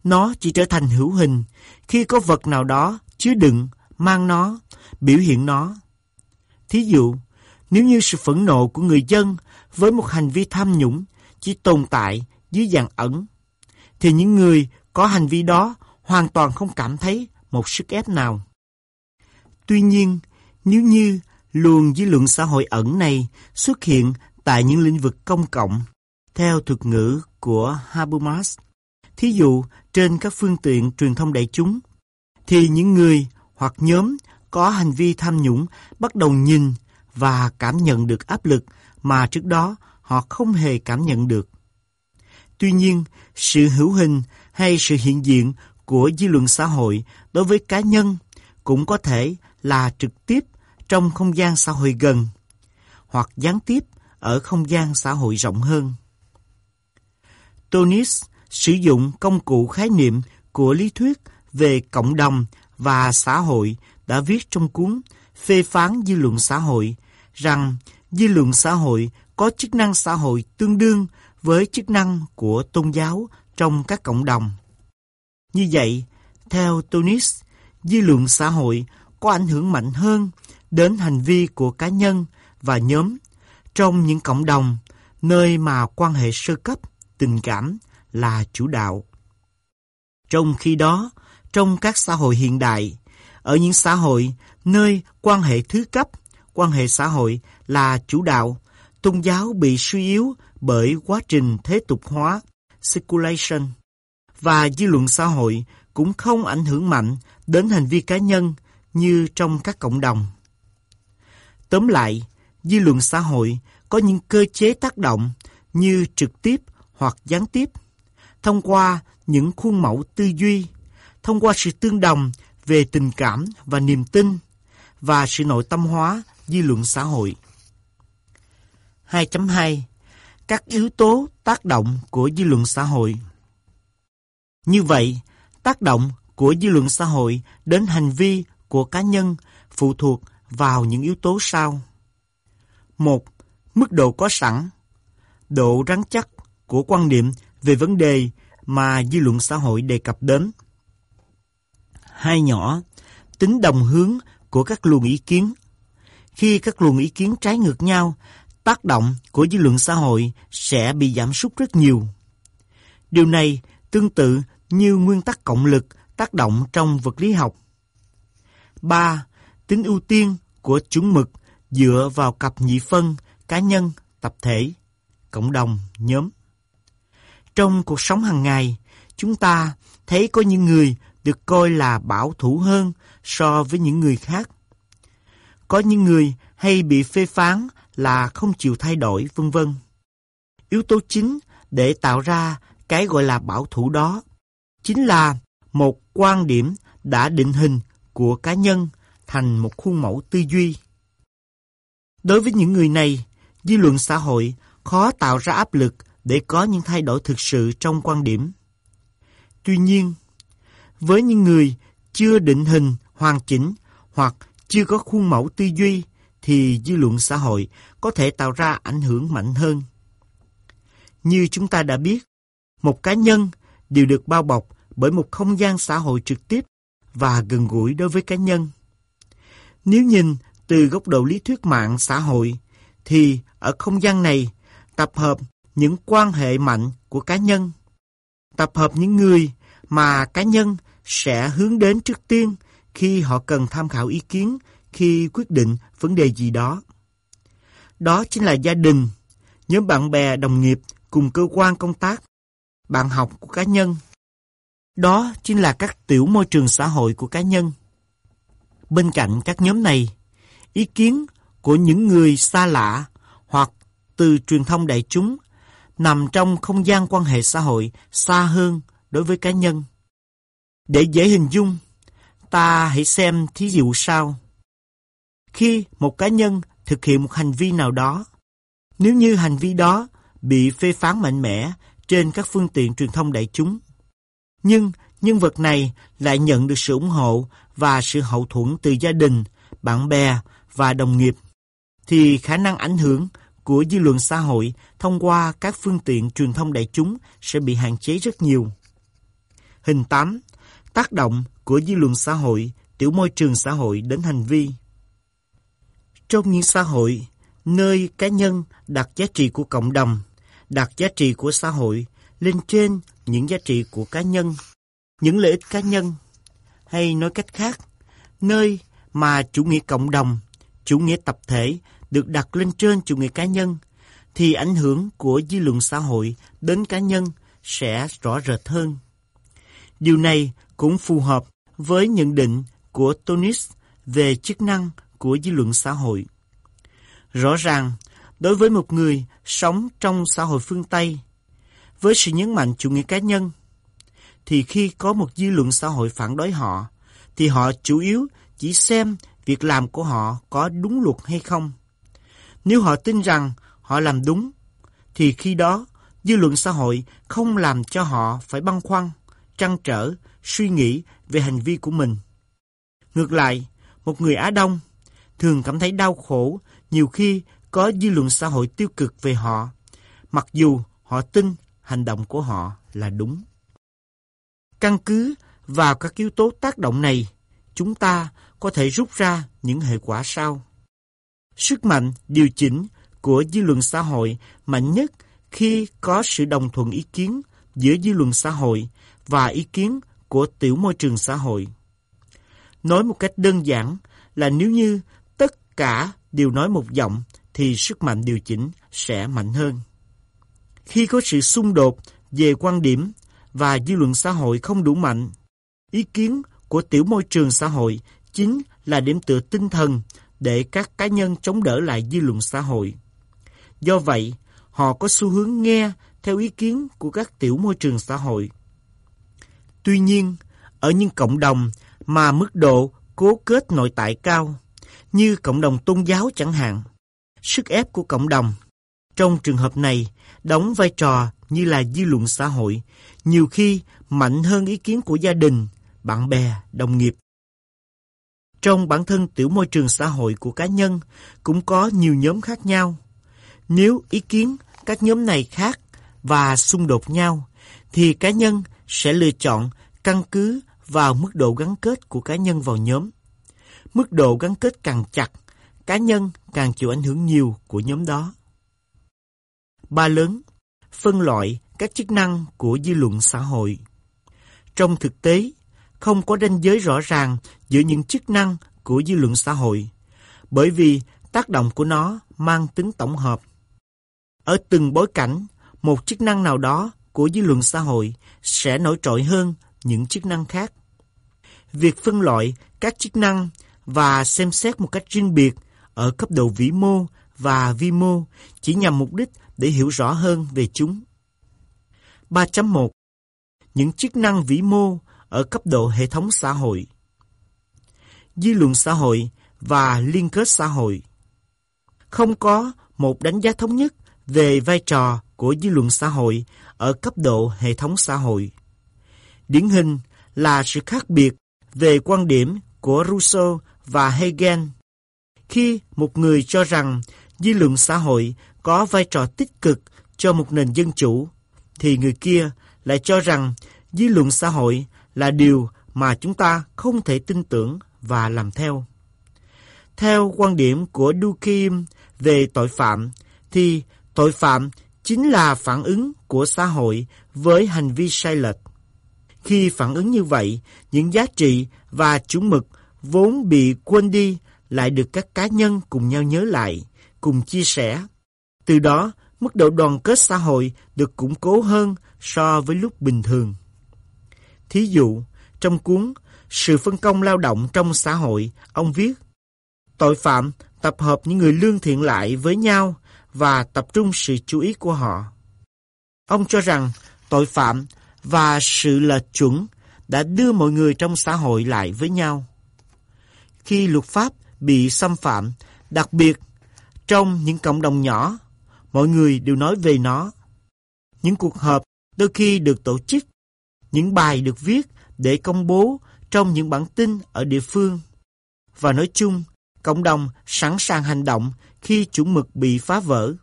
[SPEAKER 1] Nó chỉ trở thành hữu hình khi có vật nào đó chứa đựng, mang nó, biểu hiện nó. Thí dụ, nếu như sự phẫn nộ của người dân với một hành vi tham nhũng chỉ tồn tại dưới dạng ẩn, thì những người có hành vi đó hoàn toàn không cảm thấy một sức ép nào. Tuy nhiên, nếu như luồng dư luận xã hội ẩn này xuất hiện tại những lĩnh vực công cộng, theo thuật ngữ của Habermas, thí dụ trên các phương tiện truyền thông đại chúng, thì những người hoặc nhóm có hành vi tham nhũng bắt đầu nhìn và cảm nhận được áp lực mà trước đó họ không hề cảm nhận được. Tuy nhiên, sự hữu hình hay sự hiện diện của dư luận xã hội đối với cá nhân cũng có thể là trực tiếp trong không gian xã hội gần hoặc gián tiếp ở không gian xã hội rộng hơn. Tonis sử dụng công cụ khái niệm của lý thuyết về cộng đồng và xã hội đã viết trong cuốn phê phán dư luận xã hội rằng dư luận xã hội có chức năng xã hội tương đương với chức năng của tôn giáo trong các cộng đồng. Như vậy, theo tunis, dư luận xã hội có ảnh hưởng mạnh hơn đến hành vi của cá nhân và nhóm trong những cộng đồng nơi mà quan hệ sơ cấp, tình cảm là chủ đạo. Trong khi đó, trong các xã hội hiện đại, ở những xã hội nơi quan hệ thứ cấp, quan hệ xã hội là chủ đạo, tôn giáo bị suy yếu bởi quá trình thế tục hóa, circulation, và dư luận xã hội cũng không ảnh hưởng mạnh đến hành vi cá nhân như trong các cộng đồng. Tóm lại, dư luận xã hội có những cơ chế tác động như trực tiếp hoặc gián tiếp, thông qua những khuôn mẫu tư duy, thông qua sự tương đồng về tình cảm và niềm tin và sự nội tâm hóa dư luận xã hội. 2.2 Các yếu tố tác động của dư luận xã hội Như vậy, tác động của dư luận xã hội đến hành vi của cá nhân phụ thuộc vào những yếu tố sau. một Mức độ có sẵn Độ rắn chắc của quan niệm về vấn đề mà dư luận xã hội đề cập đến. Hai nhỏ, tính đồng hướng của các luồng ý kiến. Khi các luồng ý kiến trái ngược nhau, tác động của dư luận xã hội sẽ bị giảm sút rất nhiều. Điều này tương tự như nguyên tắc cộng lực tác động trong vật lý học. 3. Tính ưu tiên của chuẩn mực dựa vào cặp nhị phân cá nhân, tập thể, cộng đồng, nhóm. Trong cuộc sống hàng ngày, chúng ta thấy có những người được coi là bảo thủ hơn so với những người khác. Có những người hay bị phê phán là không chịu thay đổi, vân vân. Yếu tố chính để tạo ra cái gọi là bảo thủ đó chính là một quan điểm đã định hình của cá nhân thành một khuôn mẫu tư duy. Đối với những người này, dư luận xã hội khó tạo ra áp lực để có những thay đổi thực sự trong quan điểm. Tuy nhiên, với những người chưa định hình hoàn chỉnh hoặc chưa có khuôn mẫu tư duy thì dư luận xã hội có thể tạo ra ảnh hưởng mạnh hơn. Như chúng ta đã biết, một cá nhân đều được bao bọc bởi một không gian xã hội trực tiếp và gần gũi đối với cá nhân. Nếu nhìn từ góc độ lý thuyết mạng xã hội, thì ở không gian này tập hợp những quan hệ mạnh của cá nhân, tập hợp những người mà cá nhân sẽ hướng đến trước tiên khi họ cần tham khảo ý kiến khi quyết định vấn đề gì đó. Đó chính là gia đình, nhóm bạn bè, đồng nghiệp cùng cơ quan công tác, bạn học của cá nhân. Đó chính là các tiểu môi trường xã hội của cá nhân. Bên cạnh các nhóm này, ý kiến của những người xa lạ hoặc từ truyền thông đại chúng nằm trong không gian quan hệ xã hội xa hơn đối với cá nhân. Để dễ hình dung, ta hãy xem thí dụ sau. Khi một cá nhân thực hiện một hành vi nào đó, nếu như hành vi đó bị phê phán mạnh mẽ trên các phương tiện truyền thông đại chúng, nhưng nhân vật này lại nhận được sự ủng hộ và sự hậu thuẫn từ gia đình, bạn bè và đồng nghiệp, thì khả năng ảnh hưởng của dư luận xã hội thông qua các phương tiện truyền thông đại chúng sẽ bị hạn chế rất nhiều. Hình 8. Tác động của dư luận xã hội, tiểu môi trường xã hội đến hành vi. Trong những xã hội, nơi cá nhân đặt giá trị của cộng đồng, đặt giá trị của xã hội lên trên những giá trị của cá nhân, những lợi ích cá nhân, hay nói cách khác, nơi mà chủ nghĩa cộng đồng, chủ nghĩa tập thể được đặt lên trên chủ nghĩa cá nhân, thì ảnh hưởng của dư luận xã hội đến cá nhân sẽ rõ rệt hơn. Điều này cũng phù hợp với nhận định của Tonis về chức năng của dư luận xã hội. Rõ ràng, đối với một người sống trong xã hội phương Tây, với sự nhấn mạnh chủ nghĩa cá nhân, thì khi có một dư luận xã hội phản đối họ, thì họ chủ yếu chỉ xem việc làm của họ có đúng luật hay không. Nếu họ tin rằng họ làm đúng, thì khi đó dư luận xã hội không làm cho họ phải băn khoăn, trăn trở, suy nghĩ về hành vi của mình. Ngược lại, một người Á Đông, thường cảm thấy đau khổ, nhiều khi có dư luận xã hội tiêu cực về họ, mặc dù họ tin hành động của họ là đúng. Căn cứ vào các yếu tố tác động này, chúng ta có thể rút ra những hệ quả sau. Sức mạnh điều chỉnh của dư luận xã hội mạnh nhất khi có sự đồng thuận ý kiến giữa dư luận xã hội và ý kiến của tiểu môi trường xã hội. Nói một cách đơn giản là nếu như tất cả đều nói một giọng thì sức mạnh điều chỉnh sẽ mạnh hơn. Khi có sự xung đột về quan điểm và dư luận xã hội không đủ mạnh, ý kiến của tiểu môi trường xã hội chính là điểm tựa tinh thần để các cá nhân chống đỡ lại dư luận xã hội. Do vậy, họ có xu hướng nghe theo ý kiến của các tiểu môi trường xã hội. Tuy nhiên, ở những cộng đồng mà mức độ cố kết nội tại cao, như cộng đồng tôn giáo chẳng hạn, sức ép của cộng đồng, trong trường hợp này, đóng vai trò như là dư luận xã hội, nhiều khi mạnh hơn ý kiến của gia đình, bạn bè, đồng nghiệp. Trong bản thân tiểu môi trường xã hội của cá nhân cũng có nhiều nhóm khác nhau. Nếu ý kiến các nhóm này khác và xung đột nhau, thì cá nhân sẽ lựa chọn căn cứ vào mức độ gắn kết của cá nhân vào nhóm. Mức độ gắn kết càng chặt, cá nhân càng chịu ảnh hưởng nhiều của nhóm đó. Ba lớn, phân loại các chức năng của dư luận xã hội. Trong thực tế, không có ranh giới rõ ràng giữa những chức năng của dư luận xã hội, bởi vì tác động của nó mang tính tổng hợp. Ở từng bối cảnh, một chức năng nào đó của dư luận xã hội sẽ nổi trội hơn những chức năng khác. Việc phân loại các chức năng và xem xét một cách riêng biệt ở cấp độ vĩ mô và vi mô chỉ nhằm mục đích để hiểu rõ hơn về chúng. 3.1 Những chức năng vĩ mô ở cấp độ hệ thống xã hội Dư luận xã hội và liên kết xã hội Không có một đánh giá thống nhất về vai trò của dư luận xã hội ở cấp độ hệ thống xã hội. Điển hình là sự khác biệt về quan điểm của Rousseau và Hegel. Khi một người cho rằng dư luận xã hội có vai trò tích cực cho một nền dân chủ, thì người kia lại cho rằng dư luận xã hội là điều mà chúng ta không thể tin tưởng và làm theo. Theo quan điểm của Dukim về tội phạm, thì tội phạm chính là phản ứng của xã hội với hành vi sai lệch. Khi phản ứng như vậy, những giá trị và chuẩn mực vốn bị quên đi lại được các cá nhân cùng nhau nhớ lại, cùng chia sẻ. Từ đó, mức độ đoàn kết xã hội được củng cố hơn so với lúc bình thường. Thí dụ, trong cuốn Sự phân công lao động trong xã hội, ông viết Tội phạm tập hợp những người lương thiện lại với nhau và tập trung sự chú ý của họ. Ông cho rằng tội phạm và sự lệch chuẩn đã đưa mọi người trong xã hội lại với nhau. Khi luật pháp bị xâm phạm, đặc biệt trong những cộng đồng nhỏ, mọi người đều nói về nó. Những cuộc họp đôi khi được tổ chức, những bài được viết để công bố trong những bản tin ở địa phương. Và nói chung, cộng đồng sẵn sàng hành động khi chuẩn mực bị phá vỡ.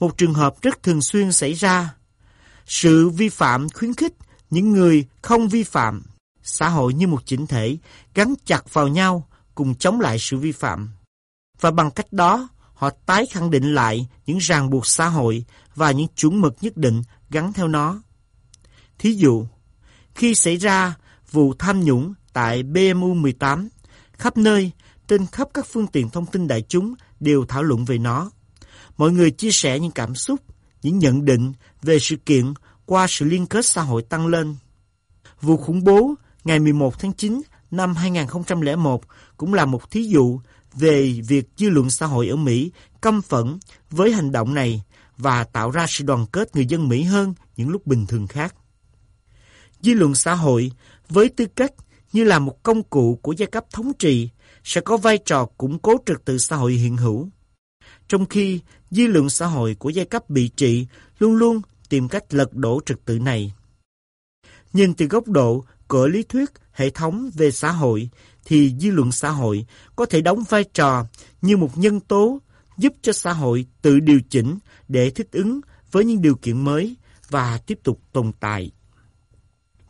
[SPEAKER 1] Một trường hợp rất thường xuyên xảy ra. Sự vi phạm khuyến khích những người không vi phạm. Xã hội như một chỉnh thể gắn chặt vào nhau cùng chống lại sự vi phạm. Và bằng cách đó, họ tái khẳng định lại những ràng buộc xã hội và những chuẩn mực nhất định gắn theo nó. Thí dụ, khi xảy ra vụ tham nhũng tại BMU 18, khắp nơi, trên khắp các phương tiện thông tin đại chúng đều thảo luận về nó. Mọi người chia sẻ những cảm xúc, những nhận định về sự kiện qua sự liên kết xã hội tăng lên. Vụ khủng bố ngày 11 tháng 9 năm 2001 cũng là một thí dụ về việc dư luận xã hội ở Mỹ căm phẫn với hành động này và tạo ra sự đoàn kết người dân Mỹ hơn những lúc bình thường khác. Dư luận xã hội với tư cách như là một công cụ của giai cấp thống trị sẽ có vai trò củng cố trật tự xã hội hiện hữu. Trong khi dư luận xã hội của giai cấp bị trị luôn luôn tìm cách lật đổ trật tự này. Nhìn từ góc độ của lý thuyết hệ thống về xã hội thì dư luận xã hội có thể đóng vai trò như một nhân tố giúp cho xã hội tự điều chỉnh để thích ứng với những điều kiện mới và tiếp tục tồn tại.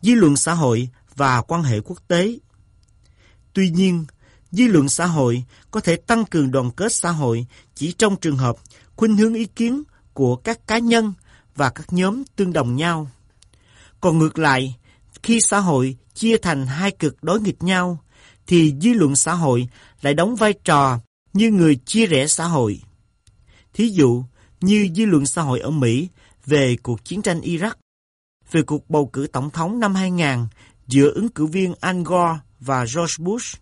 [SPEAKER 1] Dư luận xã hội và quan hệ quốc tế Tuy nhiên, dư luận xã hội có thể tăng cường đoàn kết xã hội chỉ trong trường hợp khuynh hướng ý kiến của các cá nhân và các nhóm tương đồng nhau. Còn ngược lại, khi xã hội chia thành hai cực đối nghịch nhau, thì dư luận xã hội lại đóng vai trò như người chia rẽ xã hội. Thí dụ như dư luận xã hội ở Mỹ về cuộc chiến tranh Iraq, về cuộc bầu cử tổng thống năm 2000 giữa ứng cử viên Al Gore và George Bush,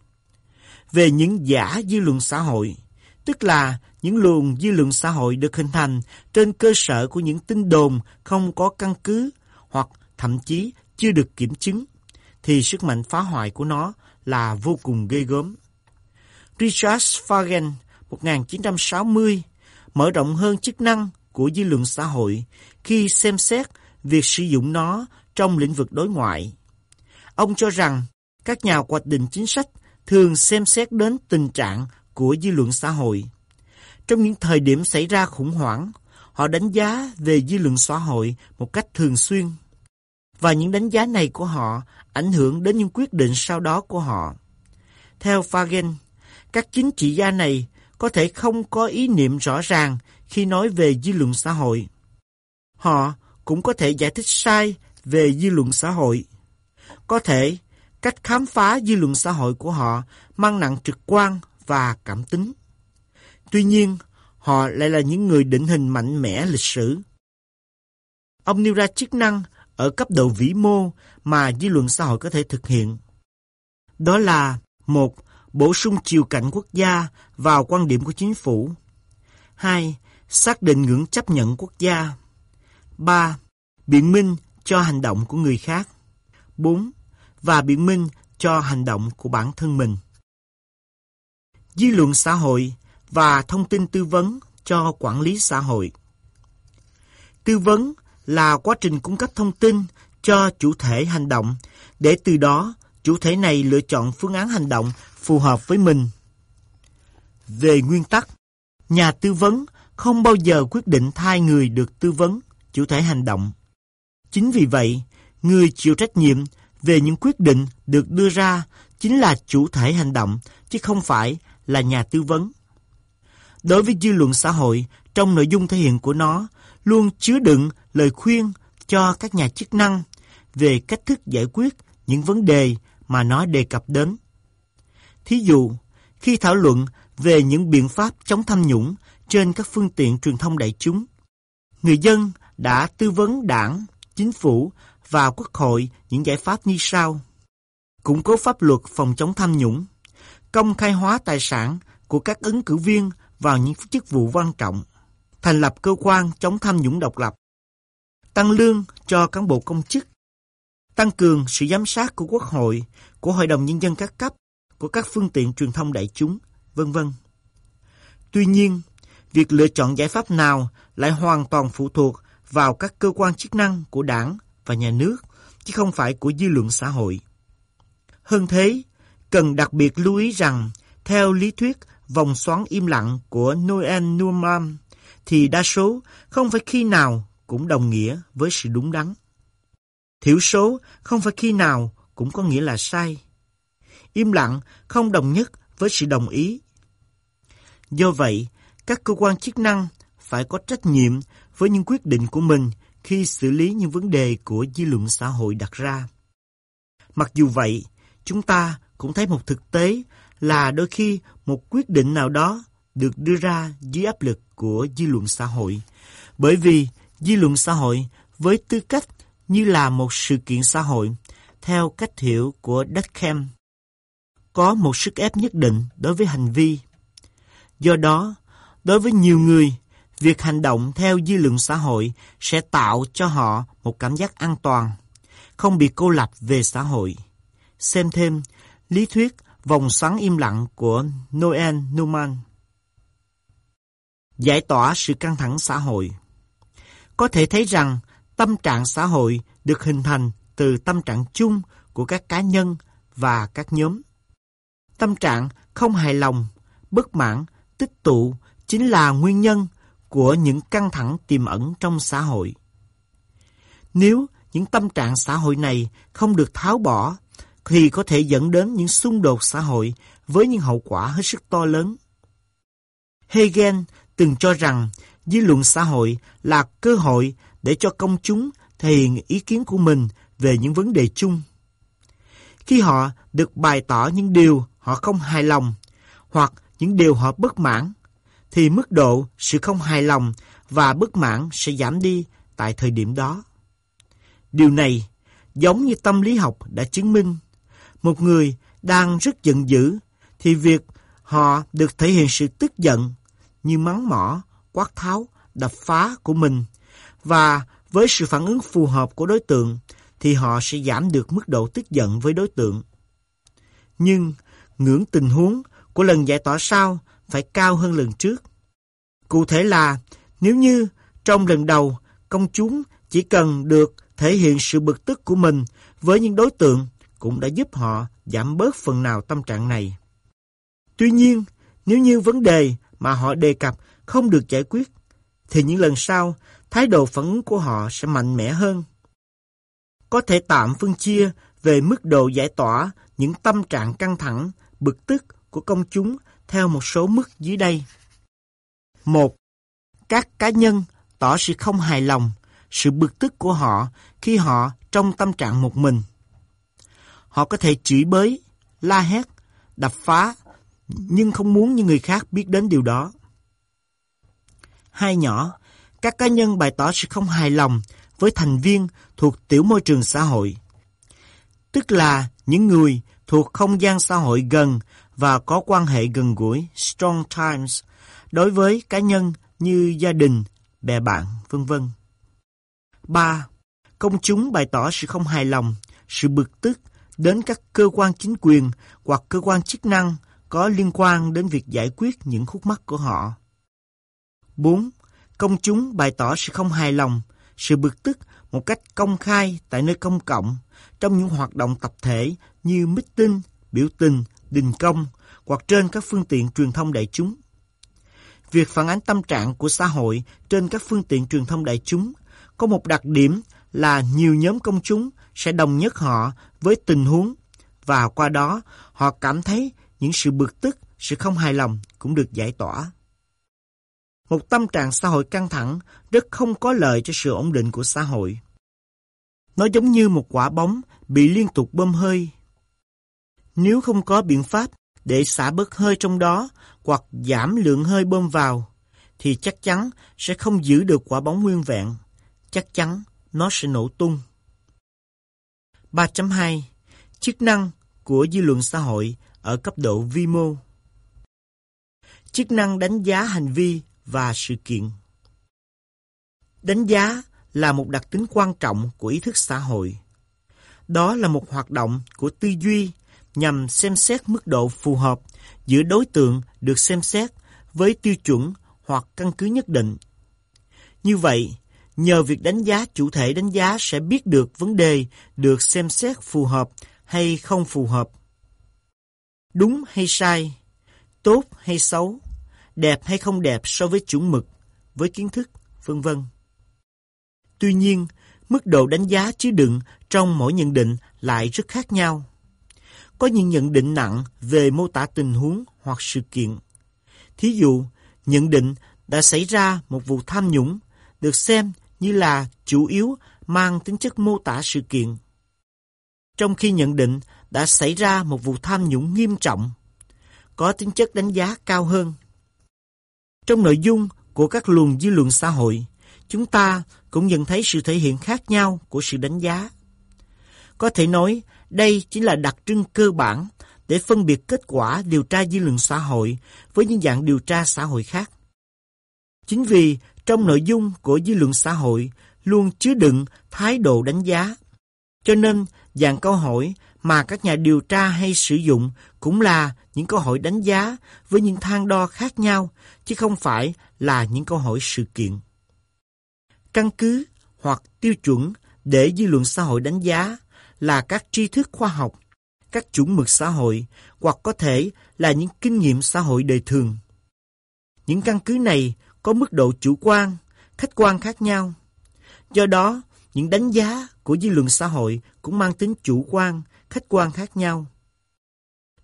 [SPEAKER 1] về những giả dư luận xã hội, tức là những luồng dư luận xã hội được hình thành trên cơ sở của những tin đồn không có căn cứ hoặc thậm chí chưa được kiểm chứng, thì sức mạnh phá hoại của nó là vô cùng ghê gớm. Richard Fagan 1960 mở rộng hơn chức năng của dư luận xã hội khi xem xét việc sử dụng nó trong lĩnh vực đối ngoại. Ông cho rằng các nhà hoạch định chính sách thường xem xét đến tình trạng của dư luận xã hội. Trong những thời điểm xảy ra khủng hoảng, họ đánh giá về dư luận xã hội một cách thường xuyên. Và những đánh giá này của họ ảnh hưởng đến những quyết định sau đó của họ. Theo Fagen, các chính trị gia này có thể không có ý niệm rõ ràng khi nói về dư luận xã hội. Họ cũng có thể giải thích sai về dư luận xã hội. Có thể cách khám phá dư luận xã hội của họ mang nặng trực quan và cảm tính. Tuy nhiên, họ lại là những người định hình mạnh mẽ lịch sử. Ông nêu ra chức năng ở cấp độ vĩ mô mà dư luận xã hội có thể thực hiện. Đó là một Bổ sung chiều cảnh quốc gia vào quan điểm của chính phủ. 2. Xác định ngưỡng chấp nhận quốc gia. 3. Biện minh cho hành động của người khác. 4. Và biện minh cho hành động của bản thân mình. Dư luận xã hội và thông tin tư vấn cho quản lý xã hội. Tư vấn là quá trình cung cấp thông tin cho chủ thể hành động để từ đó chủ thể này lựa chọn phương án hành động phù hợp với mình. Về nguyên tắc, nhà tư vấn không bao giờ quyết định thay người được tư vấn chủ thể hành động. Chính vì vậy, người chịu trách nhiệm về những quyết định được đưa ra chính là chủ thể hành động, chứ không phải là nhà tư vấn. Đối với dư luận xã hội, trong nội dung thể hiện của nó luôn chứa đựng lời khuyên cho các nhà chức năng về cách thức giải quyết những vấn đề mà nó đề cập đến. Thí dụ, khi thảo luận về những biện pháp chống tham nhũng trên các phương tiện truyền thông đại chúng, người dân đã tư vấn đảng, chính phủ và quốc hội những giải pháp như sau. Củng cố pháp luật phòng chống tham nhũng, công khai hóa tài sản của các ứng cử viên vào những chức vụ quan trọng, thành lập cơ quan chống tham nhũng độc lập, tăng lương cho cán bộ công chức, tăng cường sự giám sát của Quốc hội, của Hội đồng Nhân dân các cấp, của các phương tiện truyền thông đại chúng, vân vân. Tuy nhiên, việc lựa chọn giải pháp nào lại hoàn toàn phụ thuộc vào các cơ quan chức năng của đảng và nhà nước, chứ không phải của dư luận xã hội. Hơn thế, cần đặc biệt lưu ý rằng, theo lý thuyết vòng xoắn im lặng của Noel Newman, thì đa số không phải khi nào cũng đồng nghĩa với sự đúng đắn. Thiểu số không phải khi nào cũng có nghĩa là sai. Im lặng không đồng nhất với sự đồng ý. Do vậy, các cơ quan chức năng phải có trách nhiệm với những quyết định của mình khi xử lý những vấn đề của dư luận xã hội đặt ra. Mặc dù vậy, chúng ta cũng thấy một thực tế là đôi khi một quyết định nào đó được đưa ra dưới áp lực của dư luận xã hội. Bởi vì dư luận xã hội với tư cách như là một sự kiện xã hội, theo cách hiểu của Durkheim, có một sức ép nhất định đối với hành vi. Do đó, đối với nhiều người, việc hành động theo dư luận xã hội sẽ tạo cho họ một cảm giác an toàn, không bị cô lập về xã hội. Xem thêm lý thuyết vòng xoắn im lặng của Noel Newman. Giải tỏa sự căng thẳng xã hội Có thể thấy rằng tâm trạng xã hội được hình thành từ tâm trạng chung của các cá nhân và các nhóm. Tâm trạng không hài lòng, bất mãn, tích tụ chính là nguyên nhân của những căng thẳng tiềm ẩn trong xã hội. Nếu những tâm trạng xã hội này không được tháo bỏ, thì có thể dẫn đến những xung đột xã hội với những hậu quả hết sức to lớn. Hegel từng cho rằng dư luận xã hội là cơ hội để cho công chúng thể hiện ý kiến của mình về những vấn đề chung. Khi họ được bày tỏ những điều họ không hài lòng hoặc những điều họ bất mãn, thì mức độ sự không hài lòng và bất mãn sẽ giảm đi tại thời điểm đó. Điều này giống như tâm lý học đã chứng minh. Một người đang rất giận dữ thì việc họ được thể hiện sự tức giận như mắng mỏ, quát tháo, đập phá của mình và với sự phản ứng phù hợp của đối tượng thì họ sẽ giảm được mức độ tức giận với đối tượng. Nhưng ngưỡng tình huống của lần giải tỏa sau phải cao hơn lần trước. Cụ thể là nếu như trong lần đầu công chúng chỉ cần được thể hiện sự bực tức của mình với những đối tượng cũng đã giúp họ giảm bớt phần nào tâm trạng này. Tuy nhiên, nếu như vấn đề mà họ đề cập không được giải quyết, thì những lần sau, thái độ phản ứng của họ sẽ mạnh mẽ hơn. Có thể tạm phân chia về mức độ giải tỏa những tâm trạng căng thẳng, bực tức của công chúng theo một số mức dưới đây. một Các cá nhân tỏ sự không hài lòng, sự bực tức của họ khi họ trong tâm trạng một mình. Họ có thể chửi bới, la hét, đập phá, nhưng không muốn những người khác biết đến điều đó. Hai nhỏ, các cá nhân bày tỏ sự không hài lòng với thành viên thuộc tiểu môi trường xã hội. Tức là những người thuộc không gian xã hội gần và có quan hệ gần gũi strong times đối với cá nhân như gia đình, bè bạn, vân vân. 3. Công chúng bày tỏ sự không hài lòng, sự bực tức đến các cơ quan chính quyền hoặc cơ quan chức năng có liên quan đến việc giải quyết những khúc mắc của họ. 4. Công chúng bày tỏ sự không hài lòng, sự bực tức một cách công khai tại nơi công cộng trong những hoạt động tập thể như meeting, biểu tình, đình công hoặc trên các phương tiện truyền thông đại chúng. Việc phản ánh tâm trạng của xã hội trên các phương tiện truyền thông đại chúng có một đặc điểm là nhiều nhóm công chúng sẽ đồng nhất họ với tình huống và qua đó họ cảm thấy những sự bực tức, sự không hài lòng cũng được giải tỏa. Một tâm trạng xã hội căng thẳng rất không có lợi cho sự ổn định của xã hội. Nó giống như một quả bóng bị liên tục bơm hơi. Nếu không có biện pháp để xả bớt hơi trong đó hoặc giảm lượng hơi bơm vào, thì chắc chắn sẽ không giữ được quả bóng nguyên vẹn. Chắc chắn nó sẽ nổ tung. 3.2 Chức năng của dư luận xã hội ở cấp độ vi mô Chức năng đánh giá hành vi và sự kiện Đánh giá là một đặc tính quan trọng của ý thức xã hội. Đó là một hoạt động của tư duy nhằm xem xét mức độ phù hợp giữa đối tượng được xem xét với tiêu chuẩn hoặc căn cứ nhất định. Như vậy, nhờ việc đánh giá chủ thể đánh giá sẽ biết được vấn đề được xem xét phù hợp hay không phù hợp. Đúng hay sai, tốt hay xấu, đẹp hay không đẹp so với chuẩn mực, với kiến thức, vân vân. Tuy nhiên, mức độ đánh giá chứa đựng trong mỗi nhận định lại rất khác nhau. Có những nhận định nặng về mô tả tình huống hoặc sự kiện. Thí dụ, nhận định đã xảy ra một vụ tham nhũng được xem như là chủ yếu mang tính chất mô tả sự kiện. Trong khi nhận định đã xảy ra một vụ tham nhũng nghiêm trọng, có tính chất đánh giá cao hơn. Trong nội dung của các luồng dư luận xã hội, chúng ta cũng nhận thấy sự thể hiện khác nhau của sự đánh giá. Có thể nói, đây chính là đặc trưng cơ bản để phân biệt kết quả điều tra dư luận xã hội với những dạng điều tra xã hội khác. Chính vì trong nội dung của dư luận xã hội luôn chứa đựng thái độ đánh giá. Cho nên, dạng câu hỏi mà các nhà điều tra hay sử dụng cũng là những câu hỏi đánh giá với những thang đo khác nhau, chứ không phải là những câu hỏi sự kiện. Căn cứ hoặc tiêu chuẩn để dư luận xã hội đánh giá là các tri thức khoa học, các chuẩn mực xã hội hoặc có thể là những kinh nghiệm xã hội đời thường. Những căn cứ này có mức độ chủ quan, khách quan khác nhau. Do đó, những đánh giá của dư luận xã hội cũng mang tính chủ quan, khách quan khác nhau.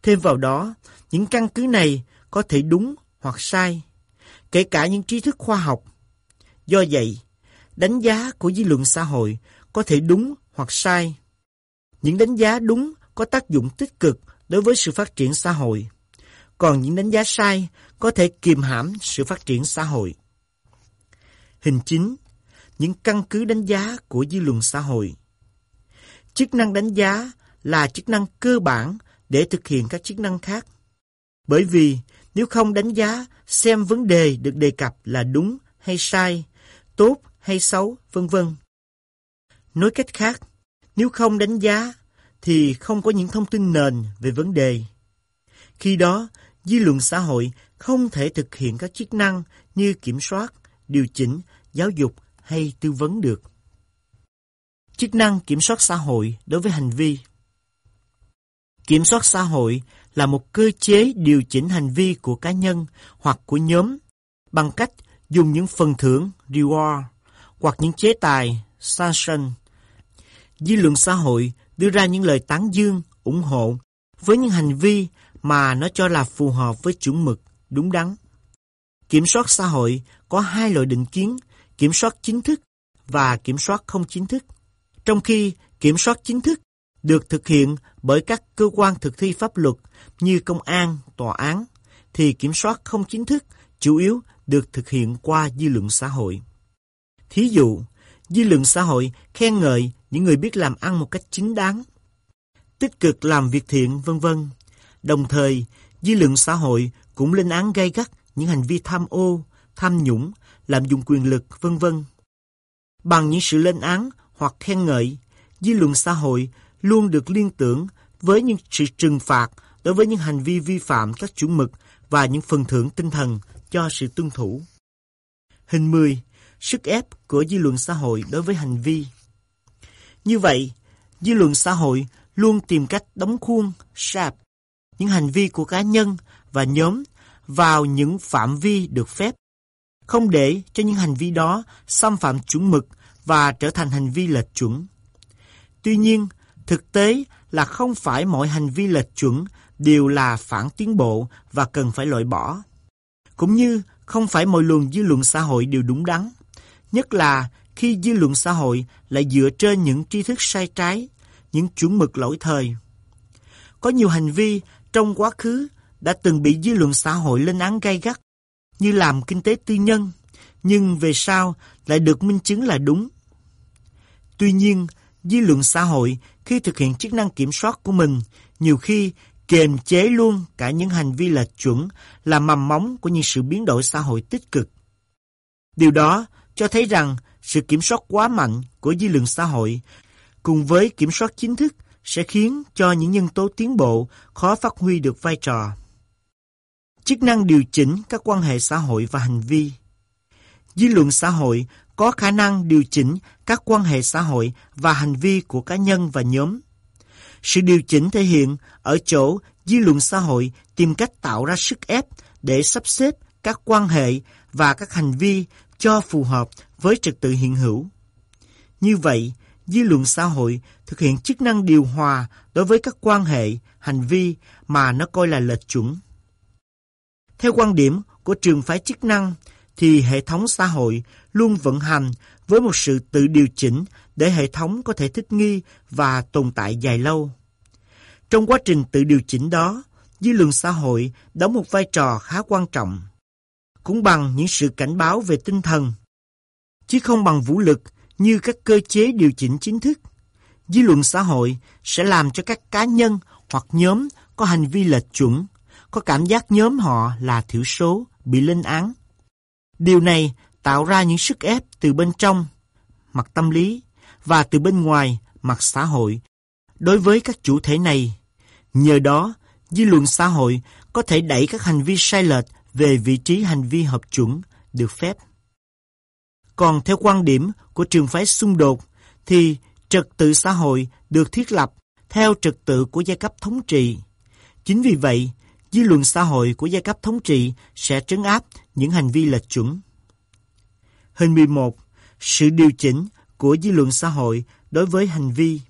[SPEAKER 1] Thêm vào đó, những căn cứ này có thể đúng hoặc sai, kể cả những tri thức khoa học. Do vậy, đánh giá của dư luận xã hội có thể đúng hoặc sai. Những đánh giá đúng có tác dụng tích cực đối với sự phát triển xã hội, còn những đánh giá sai có thể kiềm hãm sự phát triển xã hội. Hình chính, những căn cứ đánh giá của dư luận xã hội. Chức năng đánh giá là chức năng cơ bản để thực hiện các chức năng khác. Bởi vì nếu không đánh giá xem vấn đề được đề cập là đúng hay sai, tốt hay xấu, vân vân. Nói cách khác, nếu không đánh giá thì không có những thông tin nền về vấn đề. Khi đó, dư luận xã hội không thể thực hiện các chức năng như kiểm soát, điều chỉnh, giáo dục hay tư vấn được. Chức năng kiểm soát xã hội đối với hành vi Kiểm soát xã hội là một cơ chế điều chỉnh hành vi của cá nhân hoặc của nhóm bằng cách dùng những phần thưởng reward hoặc những chế tài sanction. Dư luận xã hội đưa ra những lời tán dương, ủng hộ với những hành vi mà nó cho là phù hợp với chuẩn mực, đúng đắn. Kiểm soát xã hội có hai loại định kiến, kiểm soát chính thức và kiểm soát không chính thức. Trong khi kiểm soát chính thức được thực hiện bởi các cơ quan thực thi pháp luật như công an, tòa án, thì kiểm soát không chính thức chủ yếu được thực hiện qua dư luận xã hội. Thí dụ, dư luận xã hội khen ngợi những người biết làm ăn một cách chính đáng, tích cực làm việc thiện, vân vân. Đồng thời, dư luận xã hội cũng lên án gay gắt những hành vi tham ô, tham nhũng, lạm dụng quyền lực, vân vân. Bằng những sự lên án hoặc khen ngợi, dư luận xã hội luôn được liên tưởng với những sự trừng phạt đối với những hành vi vi phạm các chuẩn mực và những phần thưởng tinh thần cho sự tuân thủ. Hình 10. Sức ép của dư luận xã hội đối với hành vi như vậy, dư luận xã hội luôn tìm cách đóng khuôn, sạp những hành vi của cá nhân và nhóm vào những phạm vi được phép, không để cho những hành vi đó xâm phạm chuẩn mực và trở thành hành vi lệch chuẩn. Tuy nhiên, thực tế là không phải mọi hành vi lệch chuẩn đều là phản tiến bộ và cần phải loại bỏ. Cũng như không phải mọi luồng dư luận xã hội đều đúng đắn, nhất là khi dư luận xã hội lại dựa trên những tri thức sai trái, những chuẩn mực lỗi thời. Có nhiều hành vi trong quá khứ đã từng bị dư luận xã hội lên án gay gắt, như làm kinh tế tư nhân, nhưng về sau lại được minh chứng là đúng. Tuy nhiên, dư luận xã hội khi thực hiện chức năng kiểm soát của mình, nhiều khi kiềm chế luôn cả những hành vi lệch chuẩn là mầm móng của những sự biến đổi xã hội tích cực. Điều đó cho thấy rằng sự kiểm soát quá mạnh của dư luận xã hội cùng với kiểm soát chính thức sẽ khiến cho những nhân tố tiến bộ khó phát huy được vai trò. Chức năng điều chỉnh các quan hệ xã hội và hành vi Dư luận xã hội có khả năng điều chỉnh các quan hệ xã hội và hành vi của cá nhân và nhóm. Sự điều chỉnh thể hiện ở chỗ dư luận xã hội tìm cách tạo ra sức ép để sắp xếp các quan hệ và các hành vi cho phù hợp với trật tự hiện hữu. Như vậy, dư luận xã hội thực hiện chức năng điều hòa đối với các quan hệ, hành vi mà nó coi là lệch chuẩn. Theo quan điểm của trường phái chức năng, thì hệ thống xã hội luôn vận hành với một sự tự điều chỉnh để hệ thống có thể thích nghi và tồn tại dài lâu. Trong quá trình tự điều chỉnh đó, dư luận xã hội đóng một vai trò khá quan trọng. Cũng bằng những sự cảnh báo về tinh thần, chứ không bằng vũ lực như các cơ chế điều chỉnh chính thức. Dư luận xã hội sẽ làm cho các cá nhân hoặc nhóm có hành vi lệch chuẩn, có cảm giác nhóm họ là thiểu số, bị lên án. Điều này tạo ra những sức ép từ bên trong, mặt tâm lý, và từ bên ngoài, mặt xã hội. Đối với các chủ thể này, nhờ đó, dư luận xã hội có thể đẩy các hành vi sai lệch về vị trí hành vi hợp chuẩn, được phép. Còn theo quan điểm của trường phái xung đột, thì trật tự xã hội được thiết lập theo trật tự của giai cấp thống trị. Chính vì vậy, dư luận xã hội của giai cấp thống trị sẽ trấn áp những hành vi lệch chuẩn. Hình 11. Sự điều chỉnh của dư luận xã hội đối với hành vi.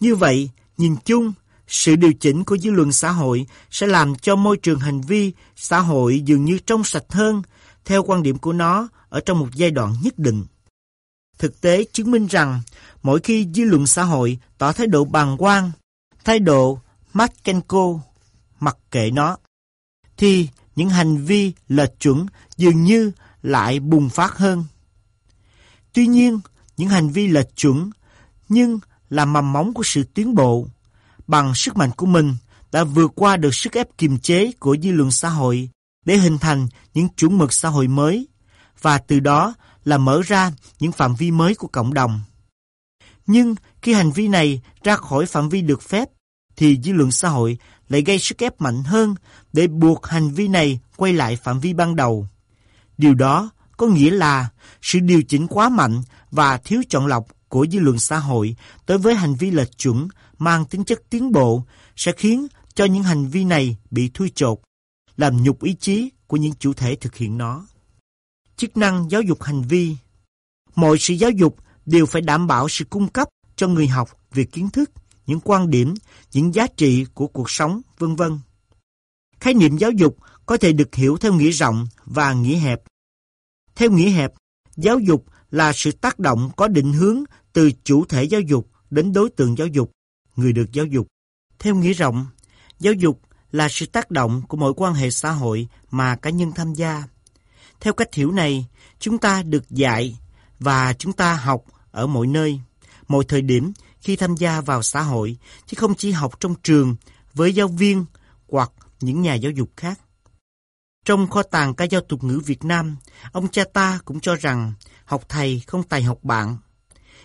[SPEAKER 1] Như vậy, nhìn chung, sự điều chỉnh của dư luận xã hội sẽ làm cho môi trường hành vi xã hội dường như trong sạch hơn, theo quan điểm của nó ở trong một giai đoạn nhất định. Thực tế chứng minh rằng, mỗi khi dư luận xã hội tỏ thái độ bàng quan, thái độ Matkenko, mặc kệ nó, thì những hành vi lệch chuẩn dường như lại bùng phát hơn. Tuy nhiên, những hành vi lệch chuẩn nhưng là mầm móng của sự tiến bộ. Bằng sức mạnh của mình đã vượt qua được sức ép kiềm chế của dư luận xã hội để hình thành những chuẩn mực xã hội mới và từ đó là mở ra những phạm vi mới của cộng đồng. Nhưng khi hành vi này ra khỏi phạm vi được phép thì dư luận xã hội lại gây sức ép mạnh hơn để buộc hành vi này quay lại phạm vi ban đầu. Điều đó có nghĩa là sự điều chỉnh quá mạnh và thiếu chọn lọc của dư luận xã hội đối với hành vi lệch chuẩn mang tính chất tiến bộ sẽ khiến cho những hành vi này bị thui chột, làm nhục ý chí của những chủ thể thực hiện nó. Chức năng giáo dục hành vi Mọi sự giáo dục đều phải đảm bảo sự cung cấp cho người học về kiến thức, những quan điểm, những giá trị của cuộc sống, vân vân. Khái niệm giáo dục có thể được hiểu theo nghĩa rộng và nghĩa hẹp. Theo nghĩa hẹp, giáo dục là sự tác động có định hướng từ chủ thể giáo dục đến đối tượng giáo dục, người được giáo dục. Theo nghĩa rộng, giáo dục là sự tác động của mọi quan hệ xã hội mà cá nhân tham gia. Theo cách hiểu này, chúng ta được dạy và chúng ta học ở mọi nơi, mọi thời điểm khi tham gia vào xã hội, chứ không chỉ học trong trường với giáo viên hoặc những nhà giáo dục khác. Trong kho tàng ca dao tục ngữ Việt Nam, ông cha ta cũng cho rằng học thầy không tài học bạn.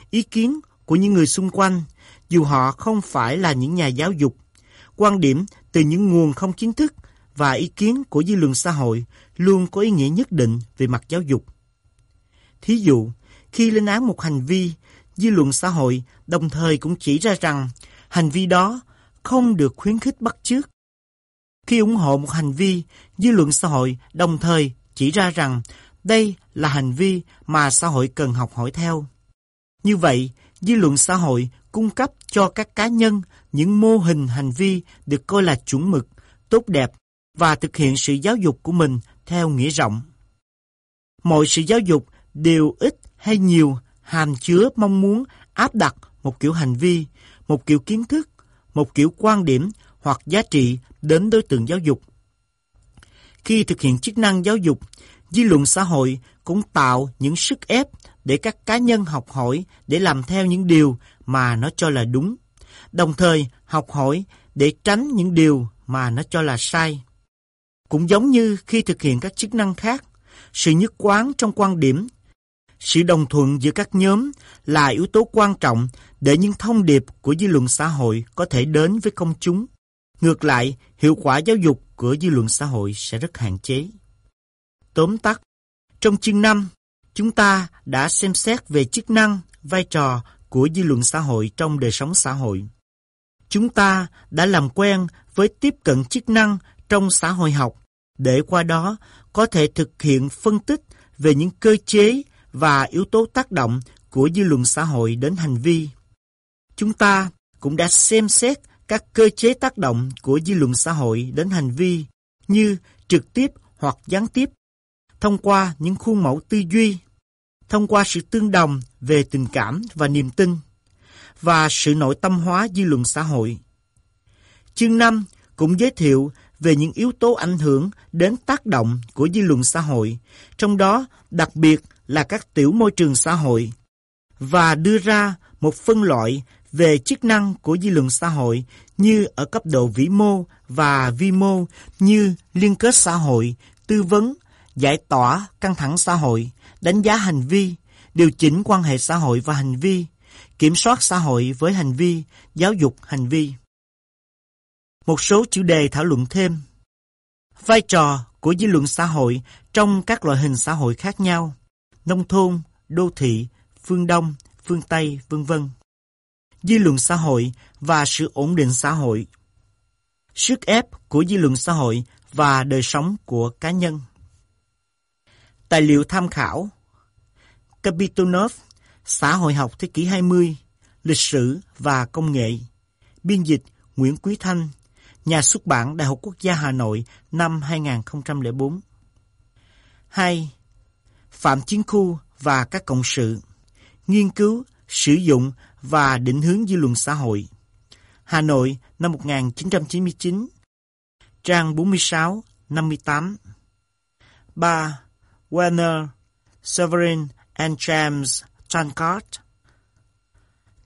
[SPEAKER 1] Ý kiến của những người xung quanh, dù họ không phải là những nhà giáo dục, quan điểm từ những nguồn không chính thức và ý kiến của dư luận xã hội luôn có ý nghĩa nhất định về mặt giáo dục. Thí dụ, khi lên án một hành vi, dư luận xã hội đồng thời cũng chỉ ra rằng hành vi đó không được khuyến khích bắt chước. Khi ủng hộ một hành vi, dư luận xã hội đồng thời chỉ ra rằng đây là hành vi mà xã hội cần học hỏi theo. Như vậy, dư luận xã hội cung cấp cho các cá nhân những mô hình hành vi được coi là chuẩn mực, tốt đẹp và thực hiện sự giáo dục của mình theo nghĩa rộng. Mọi sự giáo dục đều ít hay nhiều hàm chứa mong muốn áp đặt một kiểu hành vi, một kiểu kiến thức, một kiểu quan điểm hoặc giá trị đến đối tượng giáo dục. Khi thực hiện chức năng giáo dục, dư luận xã hội cũng tạo những sức ép để các cá nhân học hỏi để làm theo những điều mà nó cho là đúng, đồng thời học hỏi để tránh những điều mà nó cho là sai. Cũng giống như khi thực hiện các chức năng khác, sự nhất quán trong quan điểm, sự đồng thuận giữa các nhóm là yếu tố quan trọng để những thông điệp của dư luận xã hội có thể đến với công chúng. Ngược lại, hiệu quả giáo dục của dư luận xã hội sẽ rất hạn chế. Tóm tắt, trong chương 5, chúng ta đã xem xét về chức năng, vai trò của dư luận xã hội trong đời sống xã hội. Chúng ta đã làm quen với tiếp cận chức năng trong xã hội học để qua đó có thể thực hiện phân tích về những cơ chế và yếu tố tác động của dư luận xã hội đến hành vi. Chúng ta cũng đã xem xét các cơ chế tác động của dư luận xã hội đến hành vi như trực tiếp hoặc gián tiếp thông qua những khuôn mẫu tư duy, thông qua sự tương đồng về tình cảm và niềm tin và sự nội tâm hóa dư luận xã hội. Chương 5 cũng giới thiệu về những yếu tố ảnh hưởng đến tác động của dư luận xã hội, trong đó đặc biệt là các tiểu môi trường xã hội, và đưa ra một phân loại về chức năng của dư luận xã hội như ở cấp độ vĩ mô và vi mô như liên kết xã hội, tư vấn, giải tỏa căng thẳng xã hội, đánh giá hành vi, điều chỉnh quan hệ xã hội và hành vi, kiểm soát xã hội với hành vi, giáo dục hành vi. Một số chủ đề thảo luận thêm. Vai trò của dư luận xã hội trong các loại hình xã hội khác nhau, nông thôn, đô thị, phương Đông, phương Tây, vân vân. dư luận xã hội và sự ổn định xã hội, sức ép của dư luận xã hội và đời sống của cá nhân. Tài liệu tham khảo Kapitonov, Xã hội học thế kỷ 20, Lịch sử và công nghệ Biên dịch Nguyễn Quý Thanh Nhà xuất bản Đại học Quốc gia Hà Nội năm 2004 2. Phạm Chiến Khu và các cộng sự Nghiên cứu, sử dụng và định hướng dư luận xã hội Hà Nội năm 1999 Trang 46, 58 3. Werner, Severin and James Tancart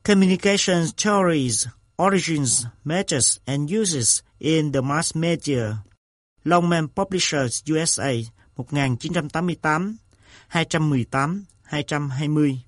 [SPEAKER 1] Communication Theories, Origins, Methods and Uses in the Mass Media. Longman Publishers USA 1988 218 220